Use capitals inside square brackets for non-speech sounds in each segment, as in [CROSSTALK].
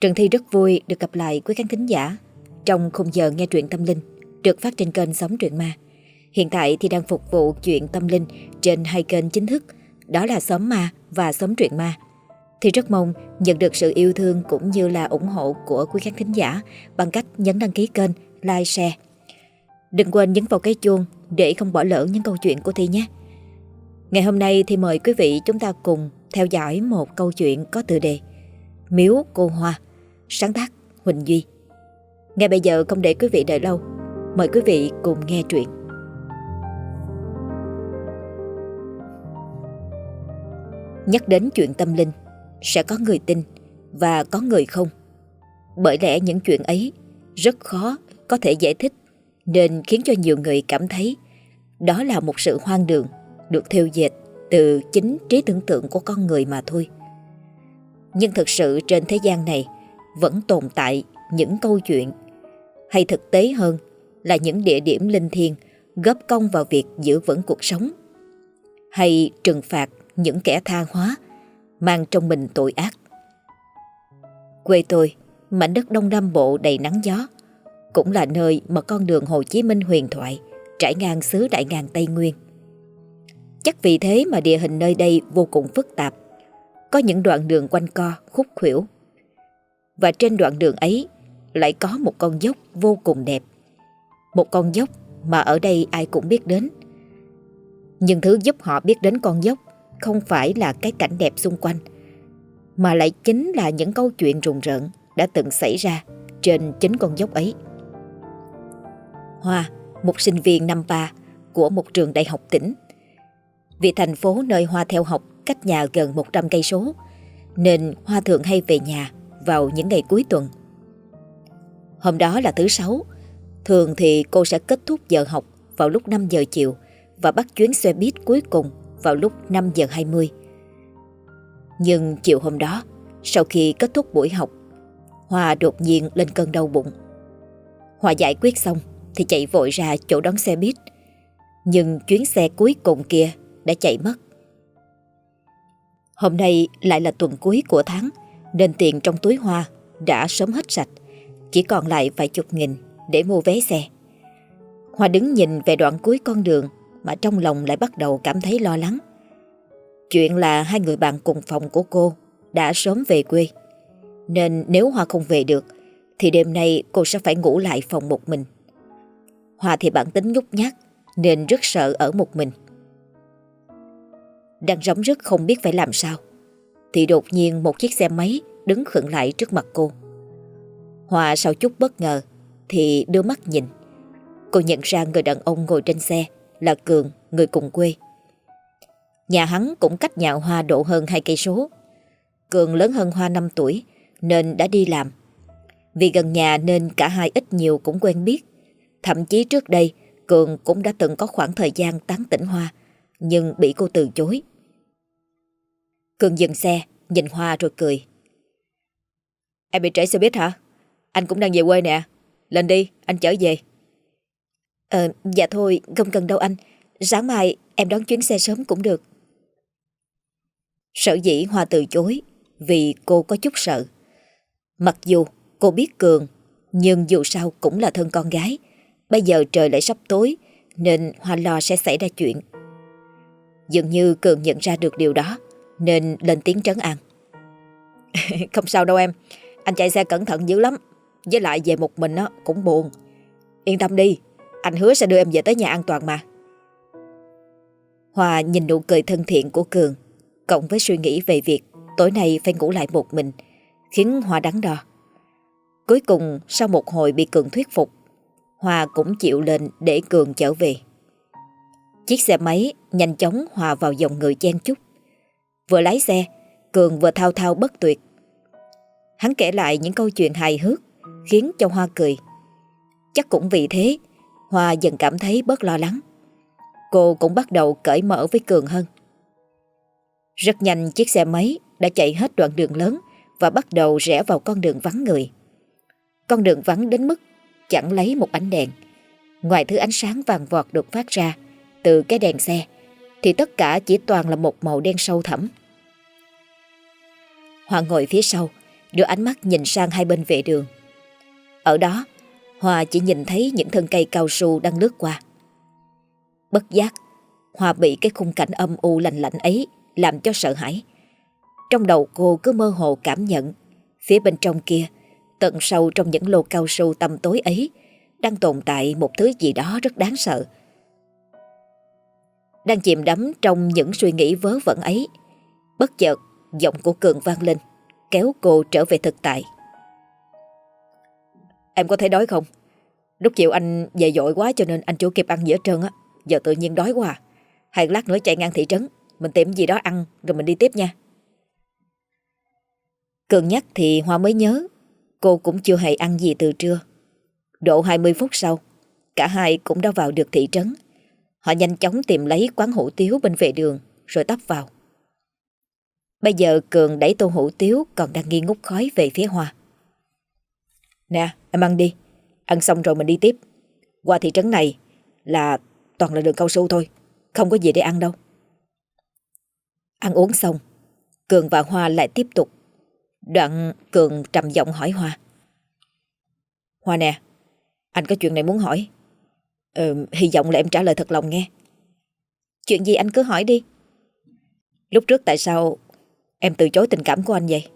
Trần Thi rất vui được gặp lại quý khán thính giả trong khung giờ nghe truyện tâm linh được phát trên kênh Sống Truyện Ma. Hiện tại thì đang phục vụ chuyện tâm linh trên hai kênh chính thức đó là Sống Ma và Sống Truyện Ma. Thì rất mong nhận được sự yêu thương cũng như là ủng hộ của quý khán thính giả bằng cách nhấn đăng ký kênh, like, share. Đừng quên nhấn vào cái chuông để không bỏ lỡ những câu chuyện của Thi nhé. Ngày hôm nay thì mời quý vị chúng ta cùng theo dõi một câu chuyện có tựa đề Miếu Cô Hoa, sáng tác Huỳnh Duy. Ngay bây giờ không để quý vị đợi lâu, mời quý vị cùng nghe truyện. Nhắc đến chuyện tâm linh, sẽ có người tin và có người không. Bởi lẽ những chuyện ấy rất khó có thể giải thích nên khiến cho nhiều người cảm thấy đó là một sự hoang đường được theo dệt từ chính trí tưởng tượng của con người mà thôi. Nhưng thực sự trên thế gian này vẫn tồn tại những câu chuyện hay thực tế hơn là những địa điểm linh thiêng góp công vào việc giữ vững cuộc sống hay trừng phạt những kẻ tha hóa mang trong mình tội ác. Quê tôi, mảnh đất Đông Nam Bộ đầy nắng gió, cũng là nơi mà con đường Hồ Chí Minh huyền thoại trải ngang xứ Đại Ngàn Tây Nguyên. Chắc vì thế mà địa hình nơi đây vô cùng phức tạp, có những đoạn đường quanh co, khúc khuỷu. Và trên đoạn đường ấy lại có một con dốc vô cùng đẹp. Một con dốc mà ở đây ai cũng biết đến. Nhưng thứ giúp họ biết đến con dốc không phải là cái cảnh đẹp xung quanh, mà lại chính là những câu chuyện rùng rợn đã từng xảy ra trên chính con dốc ấy. Hoa, một sinh viên năm ba của một trường đại học tỉnh. Vì thành phố nơi Hoa theo học cách nhà gần 100 cây số, nên Hoa thường hay về nhà vào những ngày cuối tuần. Hôm đó là thứ sáu, thường thì cô sẽ kết thúc giờ học vào lúc 5 giờ chiều và bắt chuyến xe buýt cuối cùng vào lúc 5 giờ 20. Nhưng chiều hôm đó, sau khi kết thúc buổi học, Hoa đột nhiên lên cơn đau bụng. Hoa giải quyết xong thì chạy vội ra chỗ đón xe buýt. Nhưng chuyến xe cuối cùng kia đã chạy mất. Hôm nay lại là tuần cuối của tháng nên tiền trong túi Hoa đã sớm hết sạch. Chỉ còn lại vài chục nghìn để mua vé xe. Hoa đứng nhìn về đoạn cuối con đường mà trong lòng lại bắt đầu cảm thấy lo lắng. Chuyện là hai người bạn cùng phòng của cô đã sớm về quê. Nên nếu Hoa không về được, thì đêm nay cô sẽ phải ngủ lại phòng một mình. Hoa thì bản tính nhút nhát, nên rất sợ ở một mình. Đang rống rứt không biết phải làm sao thì đột nhiên một chiếc xe máy đứng khựng lại trước mặt cô. Hoa sau chút bất ngờ thì đưa mắt nhìn. Cô nhận ra người đàn ông ngồi trên xe là Cường, người cùng quê. Nhà hắn cũng cách nhà Hoa độ hơn hai cây số. Cường lớn hơn Hoa 5 tuổi nên đã đi làm. Vì gần nhà nên cả hai ít nhiều cũng quen biết. Thậm chí trước đây Cường cũng đã từng có khoảng thời gian tán tỉnh Hoa nhưng bị cô từ chối. Cường dừng xe, nhìn Hoa rồi cười. Em bị trễ xe buýt hả? Anh cũng đang về quê nè. Lên đi, anh chở về. Ờ, dạ thôi, không cần đâu anh. Sáng mai em đón chuyến xe sớm cũng được. Sở dĩ Hoa từ chối vì cô có chút sợ. Mặc dù cô biết Cường, nhưng dù sao cũng là thân con gái. Bây giờ trời lại sắp tối, nên Hoa lo sẽ xảy ra chuyện. Dường như Cường nhận ra được điều đó, nên lên tiếng trấn an. [LAUGHS] Không sao đâu em, anh chạy xe cẩn thận dữ lắm. Với lại về một mình á cũng buồn. Yên tâm đi, anh hứa sẽ đưa em về tới nhà an toàn mà. Hòa nhìn nụ cười thân thiện của Cường, cộng với suy nghĩ về việc tối nay phải ngủ lại một mình, khiến Hòa đắn đo. Cuối cùng, sau một hồi bị Cường thuyết phục, Hòa cũng chịu lên để Cường trở về. Chiếc xe máy nhanh chóng hòa vào dòng người chen chúc. Vừa lái xe, Cường vừa thao thao bất tuyệt. Hắn kể lại những câu chuyện hài hước, khiến cho Hoa cười. Chắc cũng vì thế, Hoa dần cảm thấy bớt lo lắng. Cô cũng bắt đầu cởi mở với Cường hơn. Rất nhanh chiếc xe máy đã chạy hết đoạn đường lớn và bắt đầu rẽ vào con đường vắng người. Con đường vắng đến mức chẳng lấy một ánh đèn. Ngoài thứ ánh sáng vàng vọt được phát ra từ cái đèn xe thì tất cả chỉ toàn là một màu đen sâu thẳm. Hoa ngồi phía sau, đưa ánh mắt nhìn sang hai bên vệ đường. Ở đó, Hoa chỉ nhìn thấy những thân cây cao su đang lướt qua. Bất giác, Hoa bị cái khung cảnh âm u lạnh lạnh ấy làm cho sợ hãi. Trong đầu cô cứ mơ hồ cảm nhận, phía bên trong kia, tận sâu trong những lô cao su tăm tối ấy, đang tồn tại một thứ gì đó rất đáng sợ. Đang chìm đắm trong những suy nghĩ vớ vẩn ấy, bất chợt giọng của Cường vang lên, kéo cô trở về thực tại. Em có thấy đói không? Lúc chiều anh về dội quá cho nên anh chưa kịp ăn gì hết trơn á. Giờ tự nhiên đói quá à. Hay lát nữa chạy ngang thị trấn, mình tìm gì đó ăn rồi mình đi tiếp nha. Cường nhắc thì Hoa mới nhớ, cô cũng chưa hề ăn gì từ trưa. Độ 20 phút sau, cả hai cũng đã vào được thị trấn. Họ nhanh chóng tìm lấy quán hủ tiếu bên vệ đường rồi tấp vào. Bây giờ Cường đẩy tô hủ tiếu còn đang nghi ngút khói về phía Hoa. Nè, em ăn đi. Ăn xong rồi mình đi tiếp. Qua thị trấn này là toàn là đường cao su thôi. Không có gì để ăn đâu. Ăn uống xong, Cường và Hoa lại tiếp tục. Đoạn Cường trầm giọng hỏi Hoa. Hoa nè, anh có chuyện này muốn hỏi. Ừ, hy vọng là em trả lời thật lòng nghe. Chuyện gì anh cứ hỏi đi. Lúc trước tại sao em từ chối tình cảm của anh vậy?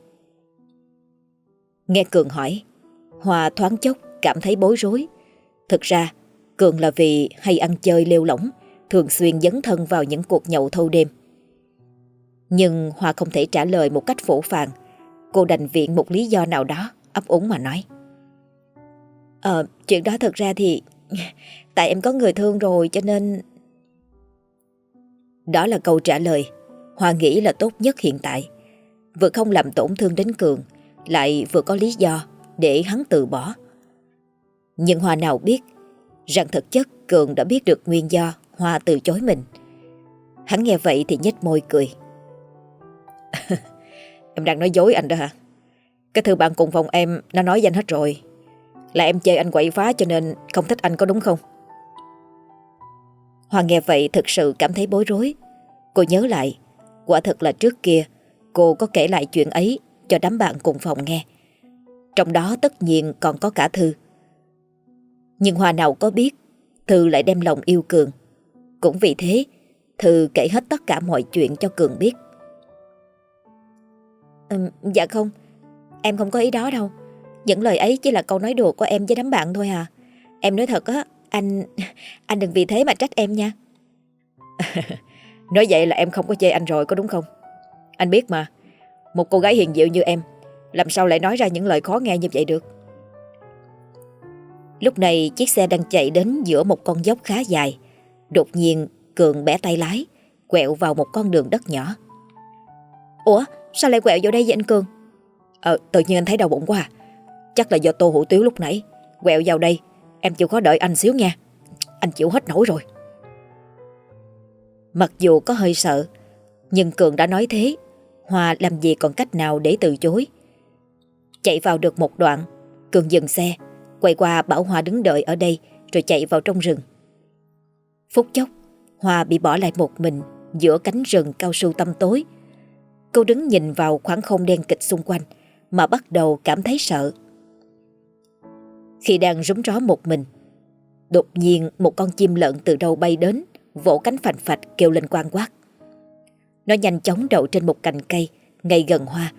Nghe Cường hỏi, hòa thoáng chốc cảm thấy bối rối. Thực ra, Cường là vì hay ăn chơi lêu lỏng, thường xuyên dấn thân vào những cuộc nhậu thâu đêm. Nhưng hòa không thể trả lời một cách phổ phàng. Cô đành viện một lý do nào đó, ấp úng mà nói. Ờ, chuyện đó thật ra thì [LAUGHS] Tại em có người thương rồi cho nên Đó là câu trả lời. Hòa nghĩ là tốt nhất hiện tại. Vừa không làm tổn thương đến Cường, Lại vừa có lý do Để hắn từ bỏ. Nhưng hòa nào biết, Rằng thực chất Cường đã biết được nguyên do hòa từ chối mình. Hắn nghe vậy thì nhếch môi cười. cười [LAUGHS] Em đang nói dối anh đó hả? Cái thư bạn cùng phòng em, Nó nói danh hết rồi là em chơi anh quậy phá cho nên không thích anh có đúng không? Hoàng nghe vậy thực sự cảm thấy bối rối. Cô nhớ lại, quả thật là trước kia cô có kể lại chuyện ấy cho đám bạn cùng phòng nghe. Trong đó tất nhiên còn có cả Thư. Nhưng Hoa nào có biết Thư lại đem lòng yêu Cường. Cũng vì thế, Thư kể hết tất cả mọi chuyện cho Cường biết. Ừ, dạ không, em không có ý đó đâu. Những lời ấy chỉ là câu nói đùa của em với đám bạn thôi à. Em nói thật á, Anh [LAUGHS] anh đừng vì thế mà trách em nha. [LAUGHS] Nói vậy là em không có chê anh rồi, có đúng không? Anh biết mà. Một cô gái hiền dịu như em, Làm sao lại nói ra những lời khó nghe như vậy được? Lúc này chiếc xe đang chạy đến giữa một con dốc khá dài. Đột nhiên, Cường bẻ tay lái, Quẹo vào một con đường đất nhỏ. Ủa, sao lại quẹo vô đây vậy anh Cường? Ờ tự nhiên anh thấy đau bụng quá à. Chắc là do tô hủ tiếu lúc nãy Quẹo vào đây. Em chịu khó đợi anh xíu nha. Anh chịu hết nổi rồi. Mặc dù có hơi sợ, Nhưng Cường đã nói thế. Hòa làm gì còn cách nào để từ chối. Chạy vào được một đoạn, Cường dừng xe, Quay qua bảo Hòa đứng đợi ở đây, Rồi chạy vào trong rừng. Phút chốc, Hòa bị bỏ lại một mình Giữa cánh rừng cao su tăm tối. Cô đứng nhìn vào khoảng không đen kịch xung quanh, Mà bắt đầu cảm thấy sợ khi đang rúng ró một mình. Đột nhiên, một con chim lợn từ đâu bay đến, Vỗ cánh phành phạch kêu lên quang quát. Nó nhanh chóng đậu trên một cành cây, Ngay gần hoa,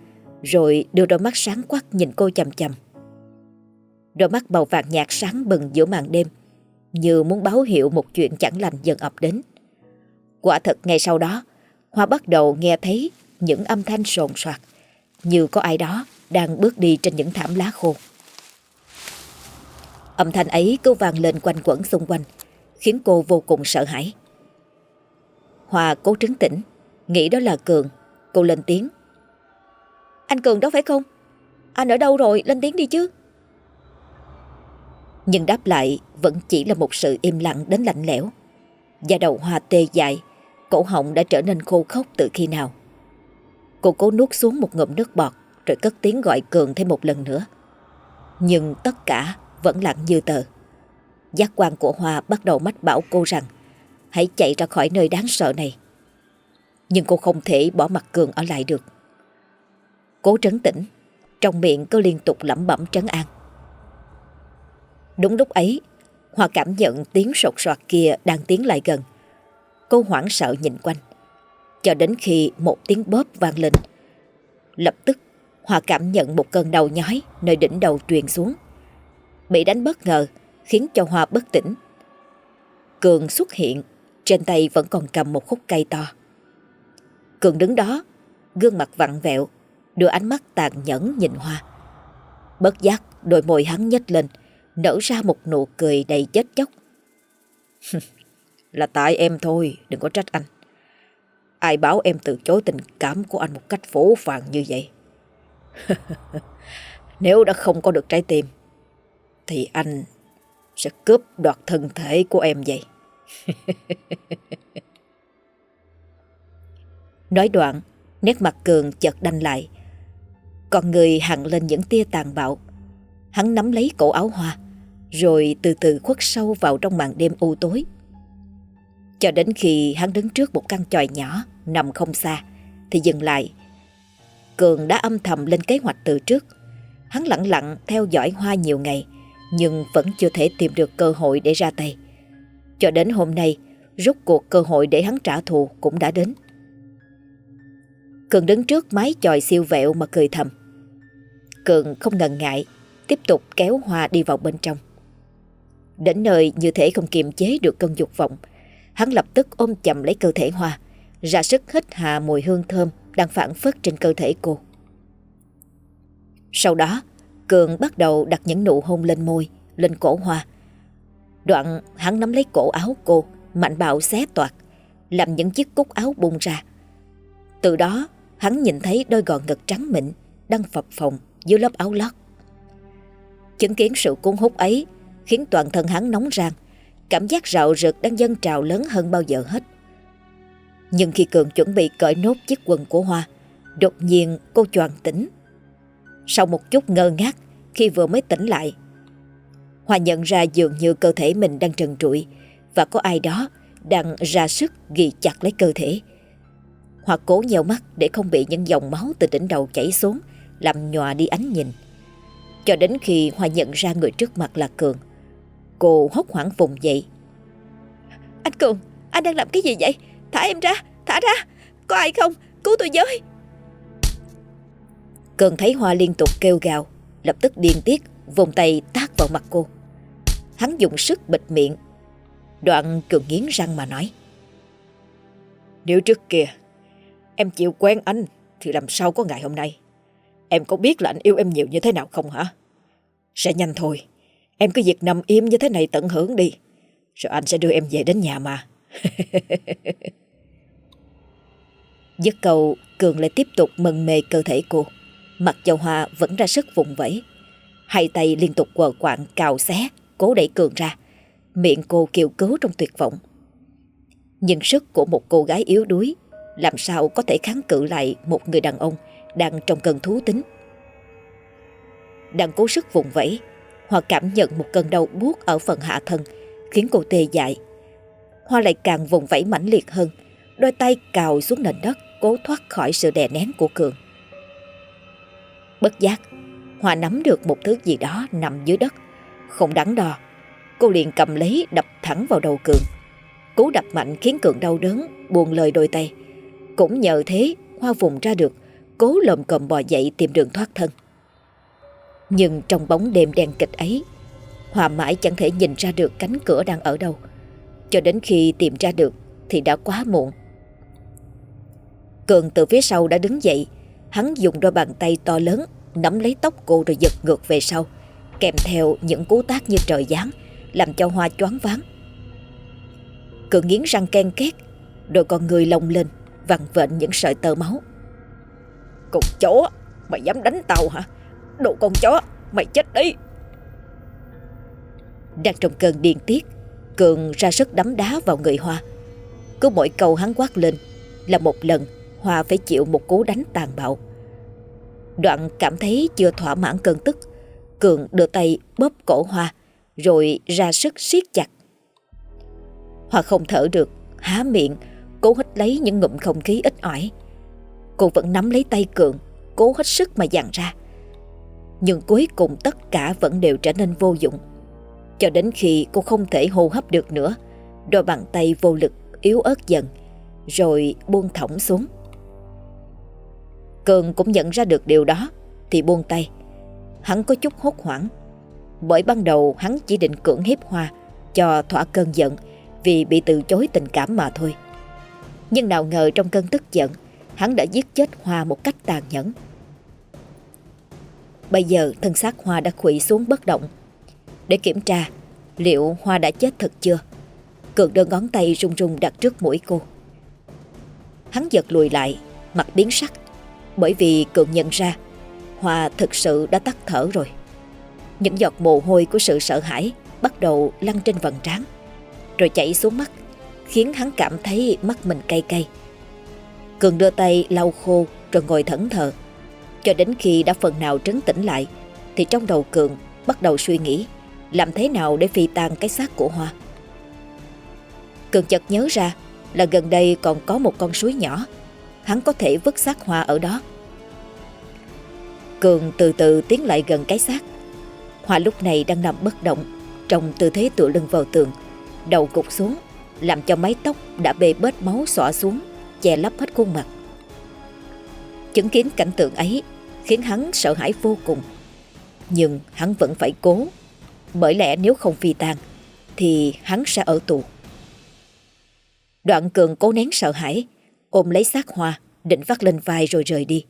Rồi đưa đôi mắt sáng quắc nhìn cô chầm chầm Đôi mắt màu vàng nhạt sáng bừng giữa màn đêm, Như muốn báo hiệu một chuyện chẳng lành dần ập đến. Quả thật, ngay sau đó, Hoa bắt đầu nghe thấy những âm thanh sồn soạt, Như có ai đó đang bước đi trên những thảm lá khô. Âm thanh ấy cứ vang lên quanh quẩn xung quanh, khiến cô vô cùng sợ hãi. Hòa cố trấn tĩnh, nghĩ đó là Cường, cô lên tiếng. Anh Cường đó phải không? Anh ở đâu rồi, lên tiếng đi chứ. Nhưng đáp lại vẫn chỉ là một sự im lặng đến lạnh lẽo. Da đầu Hoa tê dại, cổ họng đã trở nên khô khốc từ khi nào. Cô cố nuốt xuống một ngụm nước bọt rồi cất tiếng gọi Cường thêm một lần nữa. Nhưng tất cả vẫn lặng như tờ. Giác quan của Hoa bắt đầu mách bảo cô rằng hãy chạy ra khỏi nơi đáng sợ này. Nhưng cô không thể bỏ mặt Cường ở lại được. Cố trấn tĩnh, Trong miệng cứ liên tục lẩm bẩm trấn an Đúng lúc ấy Hoa cảm nhận tiếng sột soạt kia đang tiến lại gần Cô hoảng sợ nhìn quanh Cho đến khi một tiếng bóp vang lên Lập tức Hoa cảm nhận một cơn đau nhói Nơi đỉnh đầu truyền xuống Bị đánh bất ngờ, Khiến cho Hoa bất tỉnh. Cường xuất hiện, Trên tay vẫn còn cầm một khúc cây to. Cường đứng đó, Gương mặt vặn vẹo, Đưa ánh mắt tàn nhẫn nhìn Hoa. Bất giác, đôi môi hắn nhếch lên, Nở ra một nụ cười đầy chết chóc. [LAUGHS] Là tại em thôi, Đừng có trách anh. Ai bảo em từ chối tình cảm của anh một cách phổ phàng như vậy? [LAUGHS] Nếu đã không có được trái tim thì anh sẽ cướp đoạt thân thể của em vậy. [LAUGHS] Nói đoạn, Nét mặt Cường chợt đanh lại. Còn người hằn lên những tia tàn bạo. Hắn nắm lấy cổ áo hoa, Rồi từ từ khuất sâu vào trong màn đêm u tối. Cho đến khi hắn đứng trước một căn tròi nhỏ Nằm không xa, Thì dừng lại. Cường đã âm thầm lên kế hoạch từ trước. Hắn lặng lặng theo dõi hoa nhiều ngày nhưng vẫn chưa thể tìm được cơ hội để ra tay. Cho đến hôm nay, Rốt cuộc cơ hội để hắn trả thù cũng đã đến. Cường đứng trước mái chòi siêu vẹo mà cười thầm. Cường không ngần ngại, Tiếp tục kéo Hoa đi vào bên trong. Đến nơi như thể không kiềm chế được cơn dục vọng, Hắn lập tức ôm chầm lấy cơ thể Hoa, Ra sức hít hà mùi hương thơm Đang phản phất trên cơ thể cô. Sau đó Cường bắt đầu đặt những nụ hôn lên môi, Lên cổ Hoa. Đoạn hắn nắm lấy cổ áo cô, Mạnh bạo xé toạc, Làm những chiếc cúc áo bung ra. Từ đó, hắn nhìn thấy đôi gò ngực trắng mịn Đang phập phồng dưới lớp áo lót. Chứng kiến sự cuốn hút ấy Khiến toàn thân hắn nóng rang, Cảm giác rạo rực đang dâng trào lớn hơn bao giờ hết. Nhưng khi Cường chuẩn bị cởi nốt chiếc quần của Hoa, Đột nhiên cô choàng tỉnh. Sau một chút ngơ ngác, Khi vừa mới tỉnh lại hòa nhận ra dường như cơ thể mình đang trần trụi Và có ai đó đang ra sức ghi chặt lấy cơ thể. Hòa cố nheo mắt để không bị những dòng máu từ đỉnh đầu chảy xuống, Làm nhòa đi ánh nhìn. Cho đến khi hòa nhận ra người trước mặt là Cường, Cô hốt hoảng vùng dậy. Anh Cường, Anh đang làm cái gì vậy? Thả em ra, Thả ra! Có ai không? Cứu tôi với! Cường thấy Hoa liên tục kêu gào Lập tức điên tiết Vùng tay tác vào mặt cô Hắn dùng sức bịt miệng Đoạn Cường nghiến răng mà nói Nếu trước kia Em chịu quen anh Thì làm sao có ngày hôm nay Em có biết là anh yêu em nhiều như thế nào không hả? Sẽ nhanh thôi. Em cứ việc nằm im như thế này tận hưởng đi. Rồi anh sẽ đưa em về đến nhà mà. Dứt cầu, Cường lại tiếp tục mần mê cơ thể cô. Mặt dầu hoa vẫn ra sức vùng vẫy. Hai tay liên tục quờ quạng cào xé, cố đẩy Cường ra. Miệng cô kêu cứu trong tuyệt vọng. Nhưng sức của một cô gái yếu đuối làm sao có thể kháng cự lại một người đàn ông đang trong cơn thú tính. Đang cố sức vùng vẫy, Hoa cảm nhận một cơn đau buốt ở phần hạ thân, khiến cô tê dại. Hoa lại càng vùng vẫy mãnh liệt hơn, đôi tay cào xuống nền đất, cố thoát khỏi sự đè nén của Cường. Bất giác, hòa nắm được một thứ gì đó nằm dưới đất, không đắn đo. Cô liền cầm lấy đập thẳng vào đầu Cường. Cú đập mạnh khiến Cường đau đớn, buồn lời đôi tay. Cũng nhờ thế, Hoa vùng ra được cố lồm cồm bò dậy tìm đường thoát thân. Nhưng trong bóng đêm đen kịch ấy, Hòa mãi chẳng thể nhìn ra được cánh cửa đang ở đâu. Cho đến khi tìm ra được thì đã quá muộn. Cường từ phía sau đã đứng dậy, hắn dùng đôi bàn tay to lớn nắm lấy tóc cô rồi giật ngược về sau, kèm theo những cú tác như trời giáng, làm cho Hoa choáng váng. Cường nghiến răng ken két, rồi con người lồng lên, vằn vện những sợi tơ máu. Con chó Mày dám đánh tao hả Đồ con chó Mày chết đi Đang trong cơn điên tiết Cường ra sức đấm đá vào người Hoa Cứ mỗi câu hắn quát lên Là một lần Hoa phải chịu một cú đánh tàn bạo. Đoạn cảm thấy chưa thỏa mãn cơn tức, Cường đưa tay bóp cổ Hoa, Rồi ra sức siết chặt. Hoa không thở được, Há miệng, Cố hít lấy những ngụm không khí ít ỏi. Cô vẫn nắm lấy tay Cường, Cố hết sức mà dặn ra. Nhưng cuối cùng tất cả vẫn đều trở nên vô dụng. Cho đến khi cô không thể hô hấp được nữa, Đôi bàn tay vô lực yếu ớt dần, Rồi buông thõng xuống. Cường cũng nhận ra được điều đó, Thì buông tay. Hắn có chút hốt hoảng, Bởi ban đầu hắn chỉ định cưỡng hiếp Hoa Cho thỏa cơn giận Vì bị từ chối tình cảm mà thôi. Nhưng nào ngờ trong cơn tức giận, Hắn đã giết chết Hoa một cách tàn nhẫn. Bây giờ thân xác Hoa đã khủy xuống bất động. Để kiểm tra, Liệu Hoa đã chết thật chưa? Cường đơn ngón tay rung rung đặt trước mũi cô. Hắn giật lùi lại, Mặt biến sắc. Bởi vì Cường nhận ra, Hoa thực sự đã tắt thở rồi. Những giọt mồ hôi của sự sợ hãi Bắt đầu lăn trên vầng trán, Rồi chảy xuống mắt, Khiến hắn cảm thấy mắt mình cay cay. Cường đưa tay lau khô Rồi ngồi thẫn thờ. Cho đến khi đã phần nào trấn tĩnh lại, Thì trong đầu Cường bắt đầu suy nghĩ, Làm thế nào để phi tan cái xác của Hoa. Cường chợt nhớ ra Là gần đây còn có một con suối nhỏ. Hắn có thể vứt xác Hoa ở đó. Cường từ từ tiến lại gần cái xác. Hoa lúc này đang nằm bất động, Trong tư thế tựa lưng vào tường. Đầu cục xuống, Làm cho mái tóc đã bê bết máu xõa xuống, Che lấp hết khuôn mặt. Chứng kiến cảnh tượng ấy, Khiến hắn sợ hãi vô cùng. Nhưng hắn vẫn phải cố, Bởi lẽ nếu không phi tan Thì hắn sẽ ở tù. Đoạn cường cố nén sợ hãi, Ôm lấy xác hoa, Định vắt lên vai rồi rời đi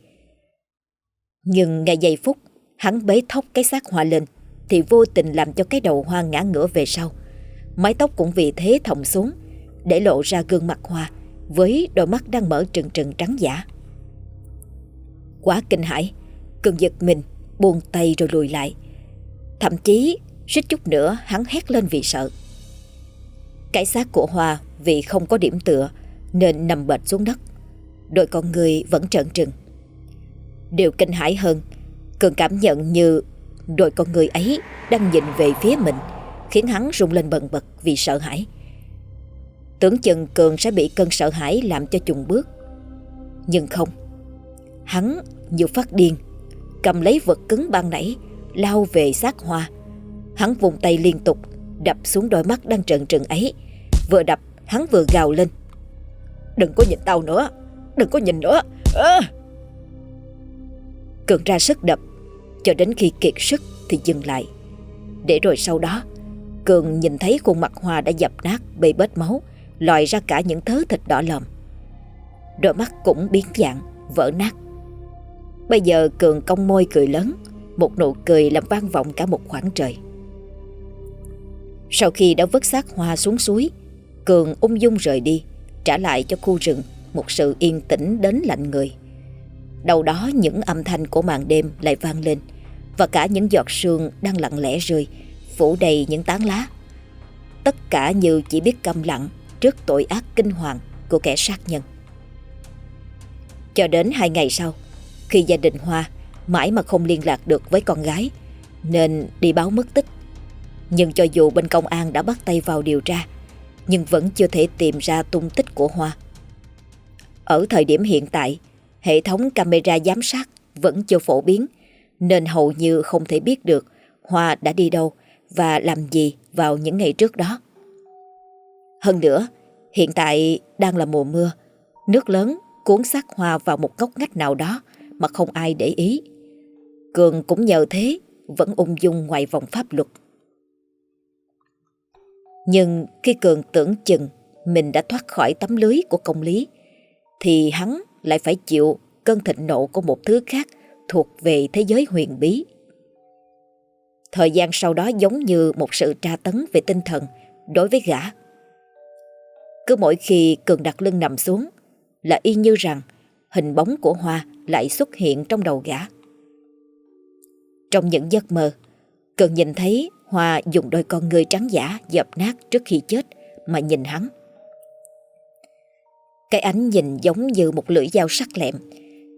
nhưng ngay giây phút, Hắn bế thóc cái xác hoa lên, Thì vô tình làm cho cái đầu hoa ngã ngửa về sau. Mái tóc cũng vì thế thòng xuống, Để lộ ra gương mặt hoa, Với đôi mắt đang mở trừng trừng trắng giả. Quá kinh hãi Cường giật mình Buông tay rồi lùi lại. Thậm chí, suýt chút nữa hắn hét lên vì sợ. Cái xác của Hoa vì không có điểm tựa Nên nằm bệt xuống đất. Đôi con người vẫn trợn trừng đều kinh hãi hơn. Cường cảm nhận như đôi con người ấy đang nhìn về phía mình, Khiến hắn rung lên bần bật vì sợ hãi. Tưởng chừng Cường sẽ bị cơn sợ hãi làm cho chùng bước. Nhưng không, Hắn như phát điên, Cầm lấy vật cứng ban nãy, Lao về xác hoa. Hắn vùng tay liên tục, Đập xuống đôi mắt đang trợn trừng ấy. Vừa đập, hắn vừa gào lên. Đừng có nhìn tao nữa, Đừng có nhìn nữa. À! Cường ra sức đập. Cho đến khi kiệt sức thì dừng lại. Để rồi sau đó, Cường nhìn thấy khuôn mặt Hoa đã dập nát, Bê bết máu, Lòi ra cả những thớ thịt đỏ lòm. Đôi mắt cũng biến dạng, Vỡ nát. Bây giờ Cường cong môi cười lớn, Một nụ cười làm vang vọng cả một khoảng trời. Sau khi đã vứt xác Hoa xuống suối, Cường ung dung rời đi, Trả lại cho khu rừng Một sự yên tĩnh đến lạnh người. Đầu đó những âm thanh của màn đêm lại vang lên, Và cả những giọt sương đang lặng lẽ rơi, Phủ đầy những tán lá. Tất cả như chỉ biết câm lặng Trước tội ác kinh hoàng của kẻ sát nhân. Cho đến hai ngày sau, Khi gia đình Hoa Mãi mà không liên lạc được với con gái, Nên đi báo mất tích. Nhưng cho dù bên công an đã bắt tay vào điều tra, Nhưng vẫn chưa thể tìm ra tung tích của Hoa. Ở thời điểm hiện tại hệ thống camera giám sát vẫn chưa phổ biến, nên hầu như không thể biết được Hoa đã đi đâu và làm gì vào những ngày trước đó. Hơn nữa, hiện tại đang là mùa mưa, nước lớn cuốn xác Hoa vào một góc ngách nào đó mà không ai để ý. Cường cũng nhờ thế vẫn ung dung ngoài vòng pháp luật. Nhưng khi Cường tưởng chừng mình đã thoát khỏi tấm lưới của công lý, thì hắn lại phải chịu cơn thịnh nộ của một thứ khác thuộc về thế giới huyền bí. Thời gian sau đó giống như một sự tra tấn về tinh thần đối với gã. Cứ mỗi khi Cường đặt lưng nằm xuống là y như rằng hình bóng của Hoa lại xuất hiện trong đầu gã. Trong những giấc mơ, Cường nhìn thấy Hoa dùng đôi con người trắng giả dập nát trước khi chết mà nhìn hắn. Cái ánh nhìn giống như một lưỡi dao sắc lẹm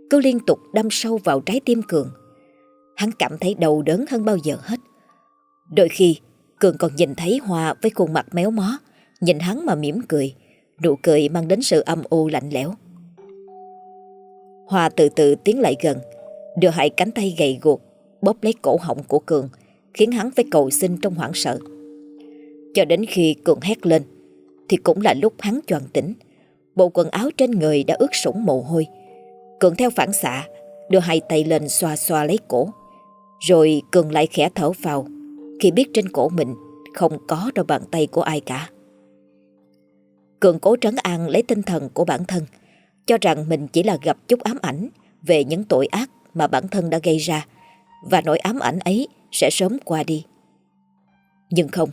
Cứ liên tục đâm sâu vào trái tim Cường Hắn cảm thấy đầu đớn hơn bao giờ hết Đôi khi Cường còn nhìn thấy hòa với khuôn mặt méo mó Nhìn hắn mà mỉm cười Nụ cười mang đến sự âm u lạnh lẽo hòa từ từ tiến lại gần Đưa hai cánh tay gầy guộc bóp lấy cổ họng của Cường, khiến hắn phải cầu xin trong hoảng sợ. Cho đến khi Cường hét lên, thì cũng là lúc hắn choàng tỉnh. Bộ quần áo trên người đã ướt sũng mồ hôi. Cường theo phản xạ, đưa hai tay lên xoa xoa lấy cổ. Rồi Cường lại khẽ thở vào khi biết trên cổ mình không có đôi bàn tay của ai cả. Cường cố trấn an lấy tinh thần của bản thân, cho rằng mình chỉ là gặp chút ám ảnh về những tội ác mà bản thân đã gây ra và nỗi ám ảnh ấy sẽ sớm qua đi. Nhưng không,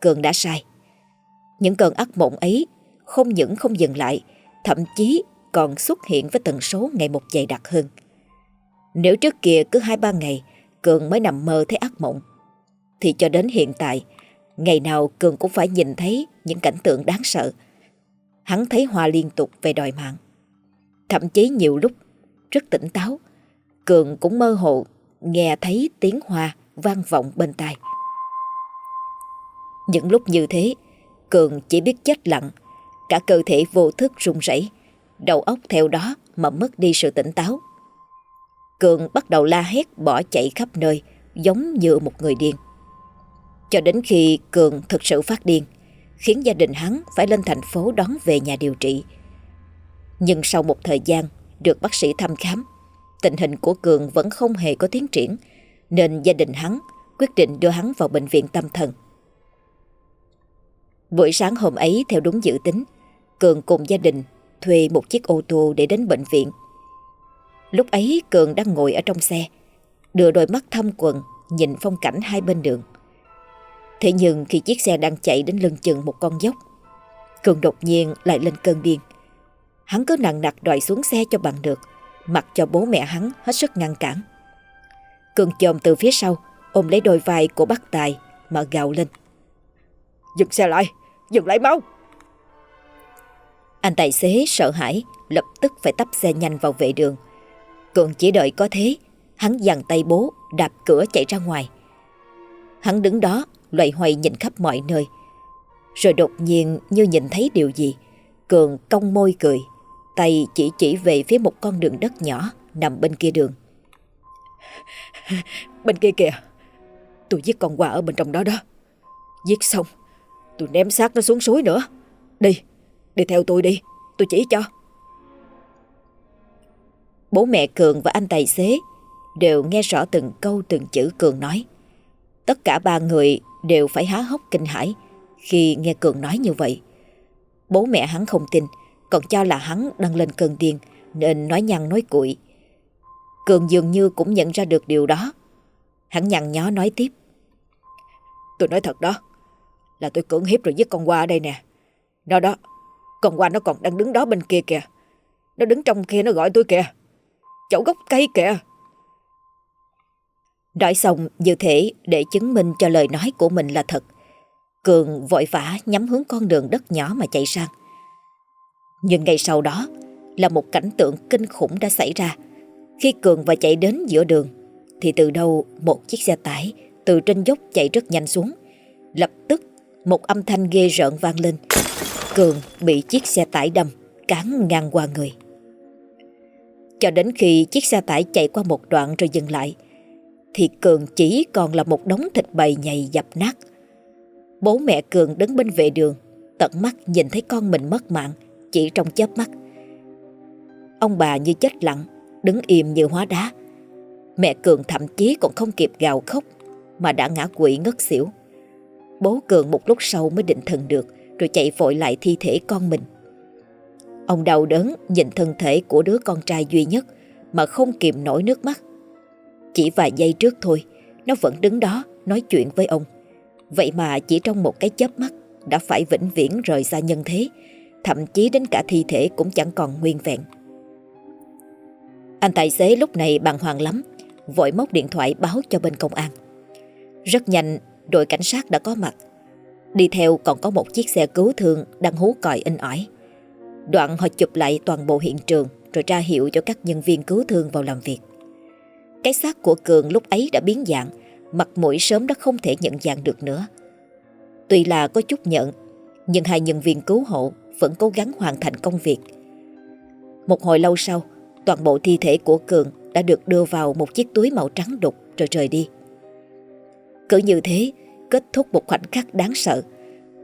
Cường đã sai. Những cơn ác mộng ấy không những không dừng lại, thậm chí còn xuất hiện với tần số ngày một dày đặc hơn. Nếu trước kia cứ hai ba ngày Cường mới nằm mơ thấy ác mộng, thì cho đến hiện tại, ngày nào Cường cũng phải nhìn thấy những cảnh tượng đáng sợ. Hắn thấy Hoa liên tục về đòi mạng. Thậm chí nhiều lúc rất tỉnh táo, Cường cũng mơ hồ nghe thấy tiếng Hoa vang vọng bên tai. Những lúc như thế, Cường chỉ biết chết lặng, cả cơ thể vô thức run rẩy, đầu óc theo đó mà mất đi sự tỉnh táo. Cường bắt đầu la hét bỏ chạy khắp nơi, giống như một người điên. Cho đến khi Cường thực sự phát điên, khiến gia đình hắn phải lên thành phố đón về nhà điều trị. Nhưng sau một thời gian được bác sĩ thăm khám, tình hình của Cường vẫn không hề có tiến triển, nên gia đình hắn quyết định đưa hắn vào bệnh viện tâm thần. Buổi sáng hôm ấy theo đúng dự tính, Cường cùng gia đình thuê một chiếc ô tô để đến bệnh viện. Lúc ấy Cường đang ngồi ở trong xe, đưa đôi mắt thâm quần nhìn phong cảnh hai bên đường. Thế nhưng khi chiếc xe đang chạy đến lưng chừng một con dốc, Cường đột nhiên lại lên cơn điên. Hắn cứ nặng nặc đòi xuống xe cho bằng được, mặc cho bố mẹ hắn hết sức ngăn cản. Cường chồm từ phía sau, ôm lấy đôi vai của bác Tài mà gào lên. Dừng xe lại, dừng lại mau. Anh tài xế sợ hãi, lập tức phải tấp xe nhanh vào vệ đường. Cường chỉ đợi có thế, hắn giằng tay bố, đạp cửa chạy ra ngoài. Hắn đứng đó, loay hoay nhìn khắp mọi nơi. Rồi đột nhiên như nhìn thấy điều gì, Cường cong môi cười, tay chỉ chỉ về phía một con đường đất nhỏ nằm bên kia đường. [LAUGHS] Bên kia kìa, tôi giết con quà ở bên trong đó đó. Giết xong, tôi ném xác nó xuống suối nữa. Đi, đi theo tôi đi, tôi chỉ cho. Bố mẹ Cường và anh tài xế đều nghe rõ từng câu từng chữ Cường nói. Tất cả ba người đều phải há hốc kinh hãi khi nghe Cường nói như vậy. Bố mẹ hắn không tin, còn cho là hắn đang lên cơn điên nên nói nhăn nói cuội. Cường dường như cũng nhận ra được điều đó. Hắn nhăn nhó nói tiếp. Tôi nói thật đó, là tôi cưỡng hiếp rồi giết con qua ở đây nè. Đó đó, con qua nó còn đang đứng đó bên kia kìa. Nó đứng trong kia, nó gọi tôi kìa. Chỗ gốc cây kìa. Nói xong như thể để chứng minh cho lời nói của mình là thật. Cường vội vã nhắm hướng con đường đất nhỏ mà chạy sang. Nhưng ngay sau đó, là một cảnh tượng kinh khủng đã xảy ra. Khi Cường và chạy đến giữa đường, thì từ đâu một chiếc xe tải từ trên dốc chạy rất nhanh xuống. Lập tức, một âm thanh ghê rợn vang lên. Cường bị chiếc xe tải đâm, cán ngang qua người. Cho đến khi chiếc xe tải chạy qua một đoạn rồi dừng lại, thì Cường chỉ còn là một đống thịt bầy nhầy dập nát. Bố mẹ Cường đứng bên vệ đường, tận mắt nhìn thấy con mình mất mạng chỉ trong chớp mắt. Ông bà như chết lặng, đứng im như hóa đá. Mẹ Cường thậm chí còn không kịp gào khóc mà đã ngã quỵ ngất xỉu. Bố Cường một lúc sau mới định thần được rồi chạy vội lại thi thể con mình. Ông đau đớn nhìn thân thể của đứa con trai duy nhất mà không kìm nổi nước mắt. Chỉ vài giây trước thôi, nó vẫn đứng đó nói chuyện với ông. Vậy mà chỉ trong một cái chớp mắt đã phải vĩnh viễn rời xa nhân thế, thậm chí đến cả thi thể cũng chẳng còn nguyên vẹn. Anh tài xế lúc này bàng hoàng lắm, vội móc điện thoại báo cho bên công an. Rất nhanh, đội cảnh sát đã có mặt. Đi theo còn có một chiếc xe cứu thương đang hú còi in ỏi. Đoạn họ chụp lại toàn bộ hiện trường rồi ra hiệu cho các nhân viên cứu thương vào làm việc. Cái xác của Cường lúc ấy đã biến dạng, mặt mũi sớm đã không thể nhận dạng được nữa. Tuy là có chút nhận, nhưng hai nhân viên cứu hộ vẫn cố gắng hoàn thành công việc. Một hồi lâu sau, toàn bộ thi thể của Cường đã được đưa vào một chiếc túi màu trắng đục rồi rời đi. Cứ như thế, kết thúc một khoảnh khắc đáng sợ,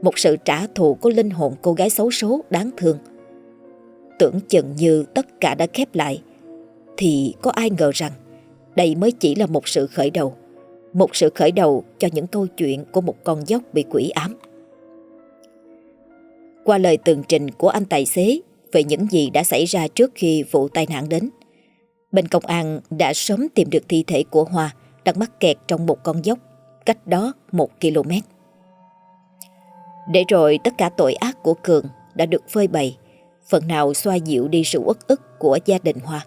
một sự trả thù của linh hồn cô gái xấu số đáng thương. Tưởng chừng như tất cả đã khép lại, thì có ai ngờ rằng đây mới chỉ là một sự khởi đầu, một sự khởi đầu cho những câu chuyện của một con dốc bị quỷ ám. Qua lời tường trình của anh tài xế về những gì đã xảy ra trước khi vụ tai nạn đến, bên công an đã sớm tìm được thi thể của Hoa đang mắc kẹt trong một con dốc cách đó một km. Để rồi tất cả tội ác của Cường đã được phơi bày, phần nào xoa dịu đi sự uất ức của gia đình Hoa.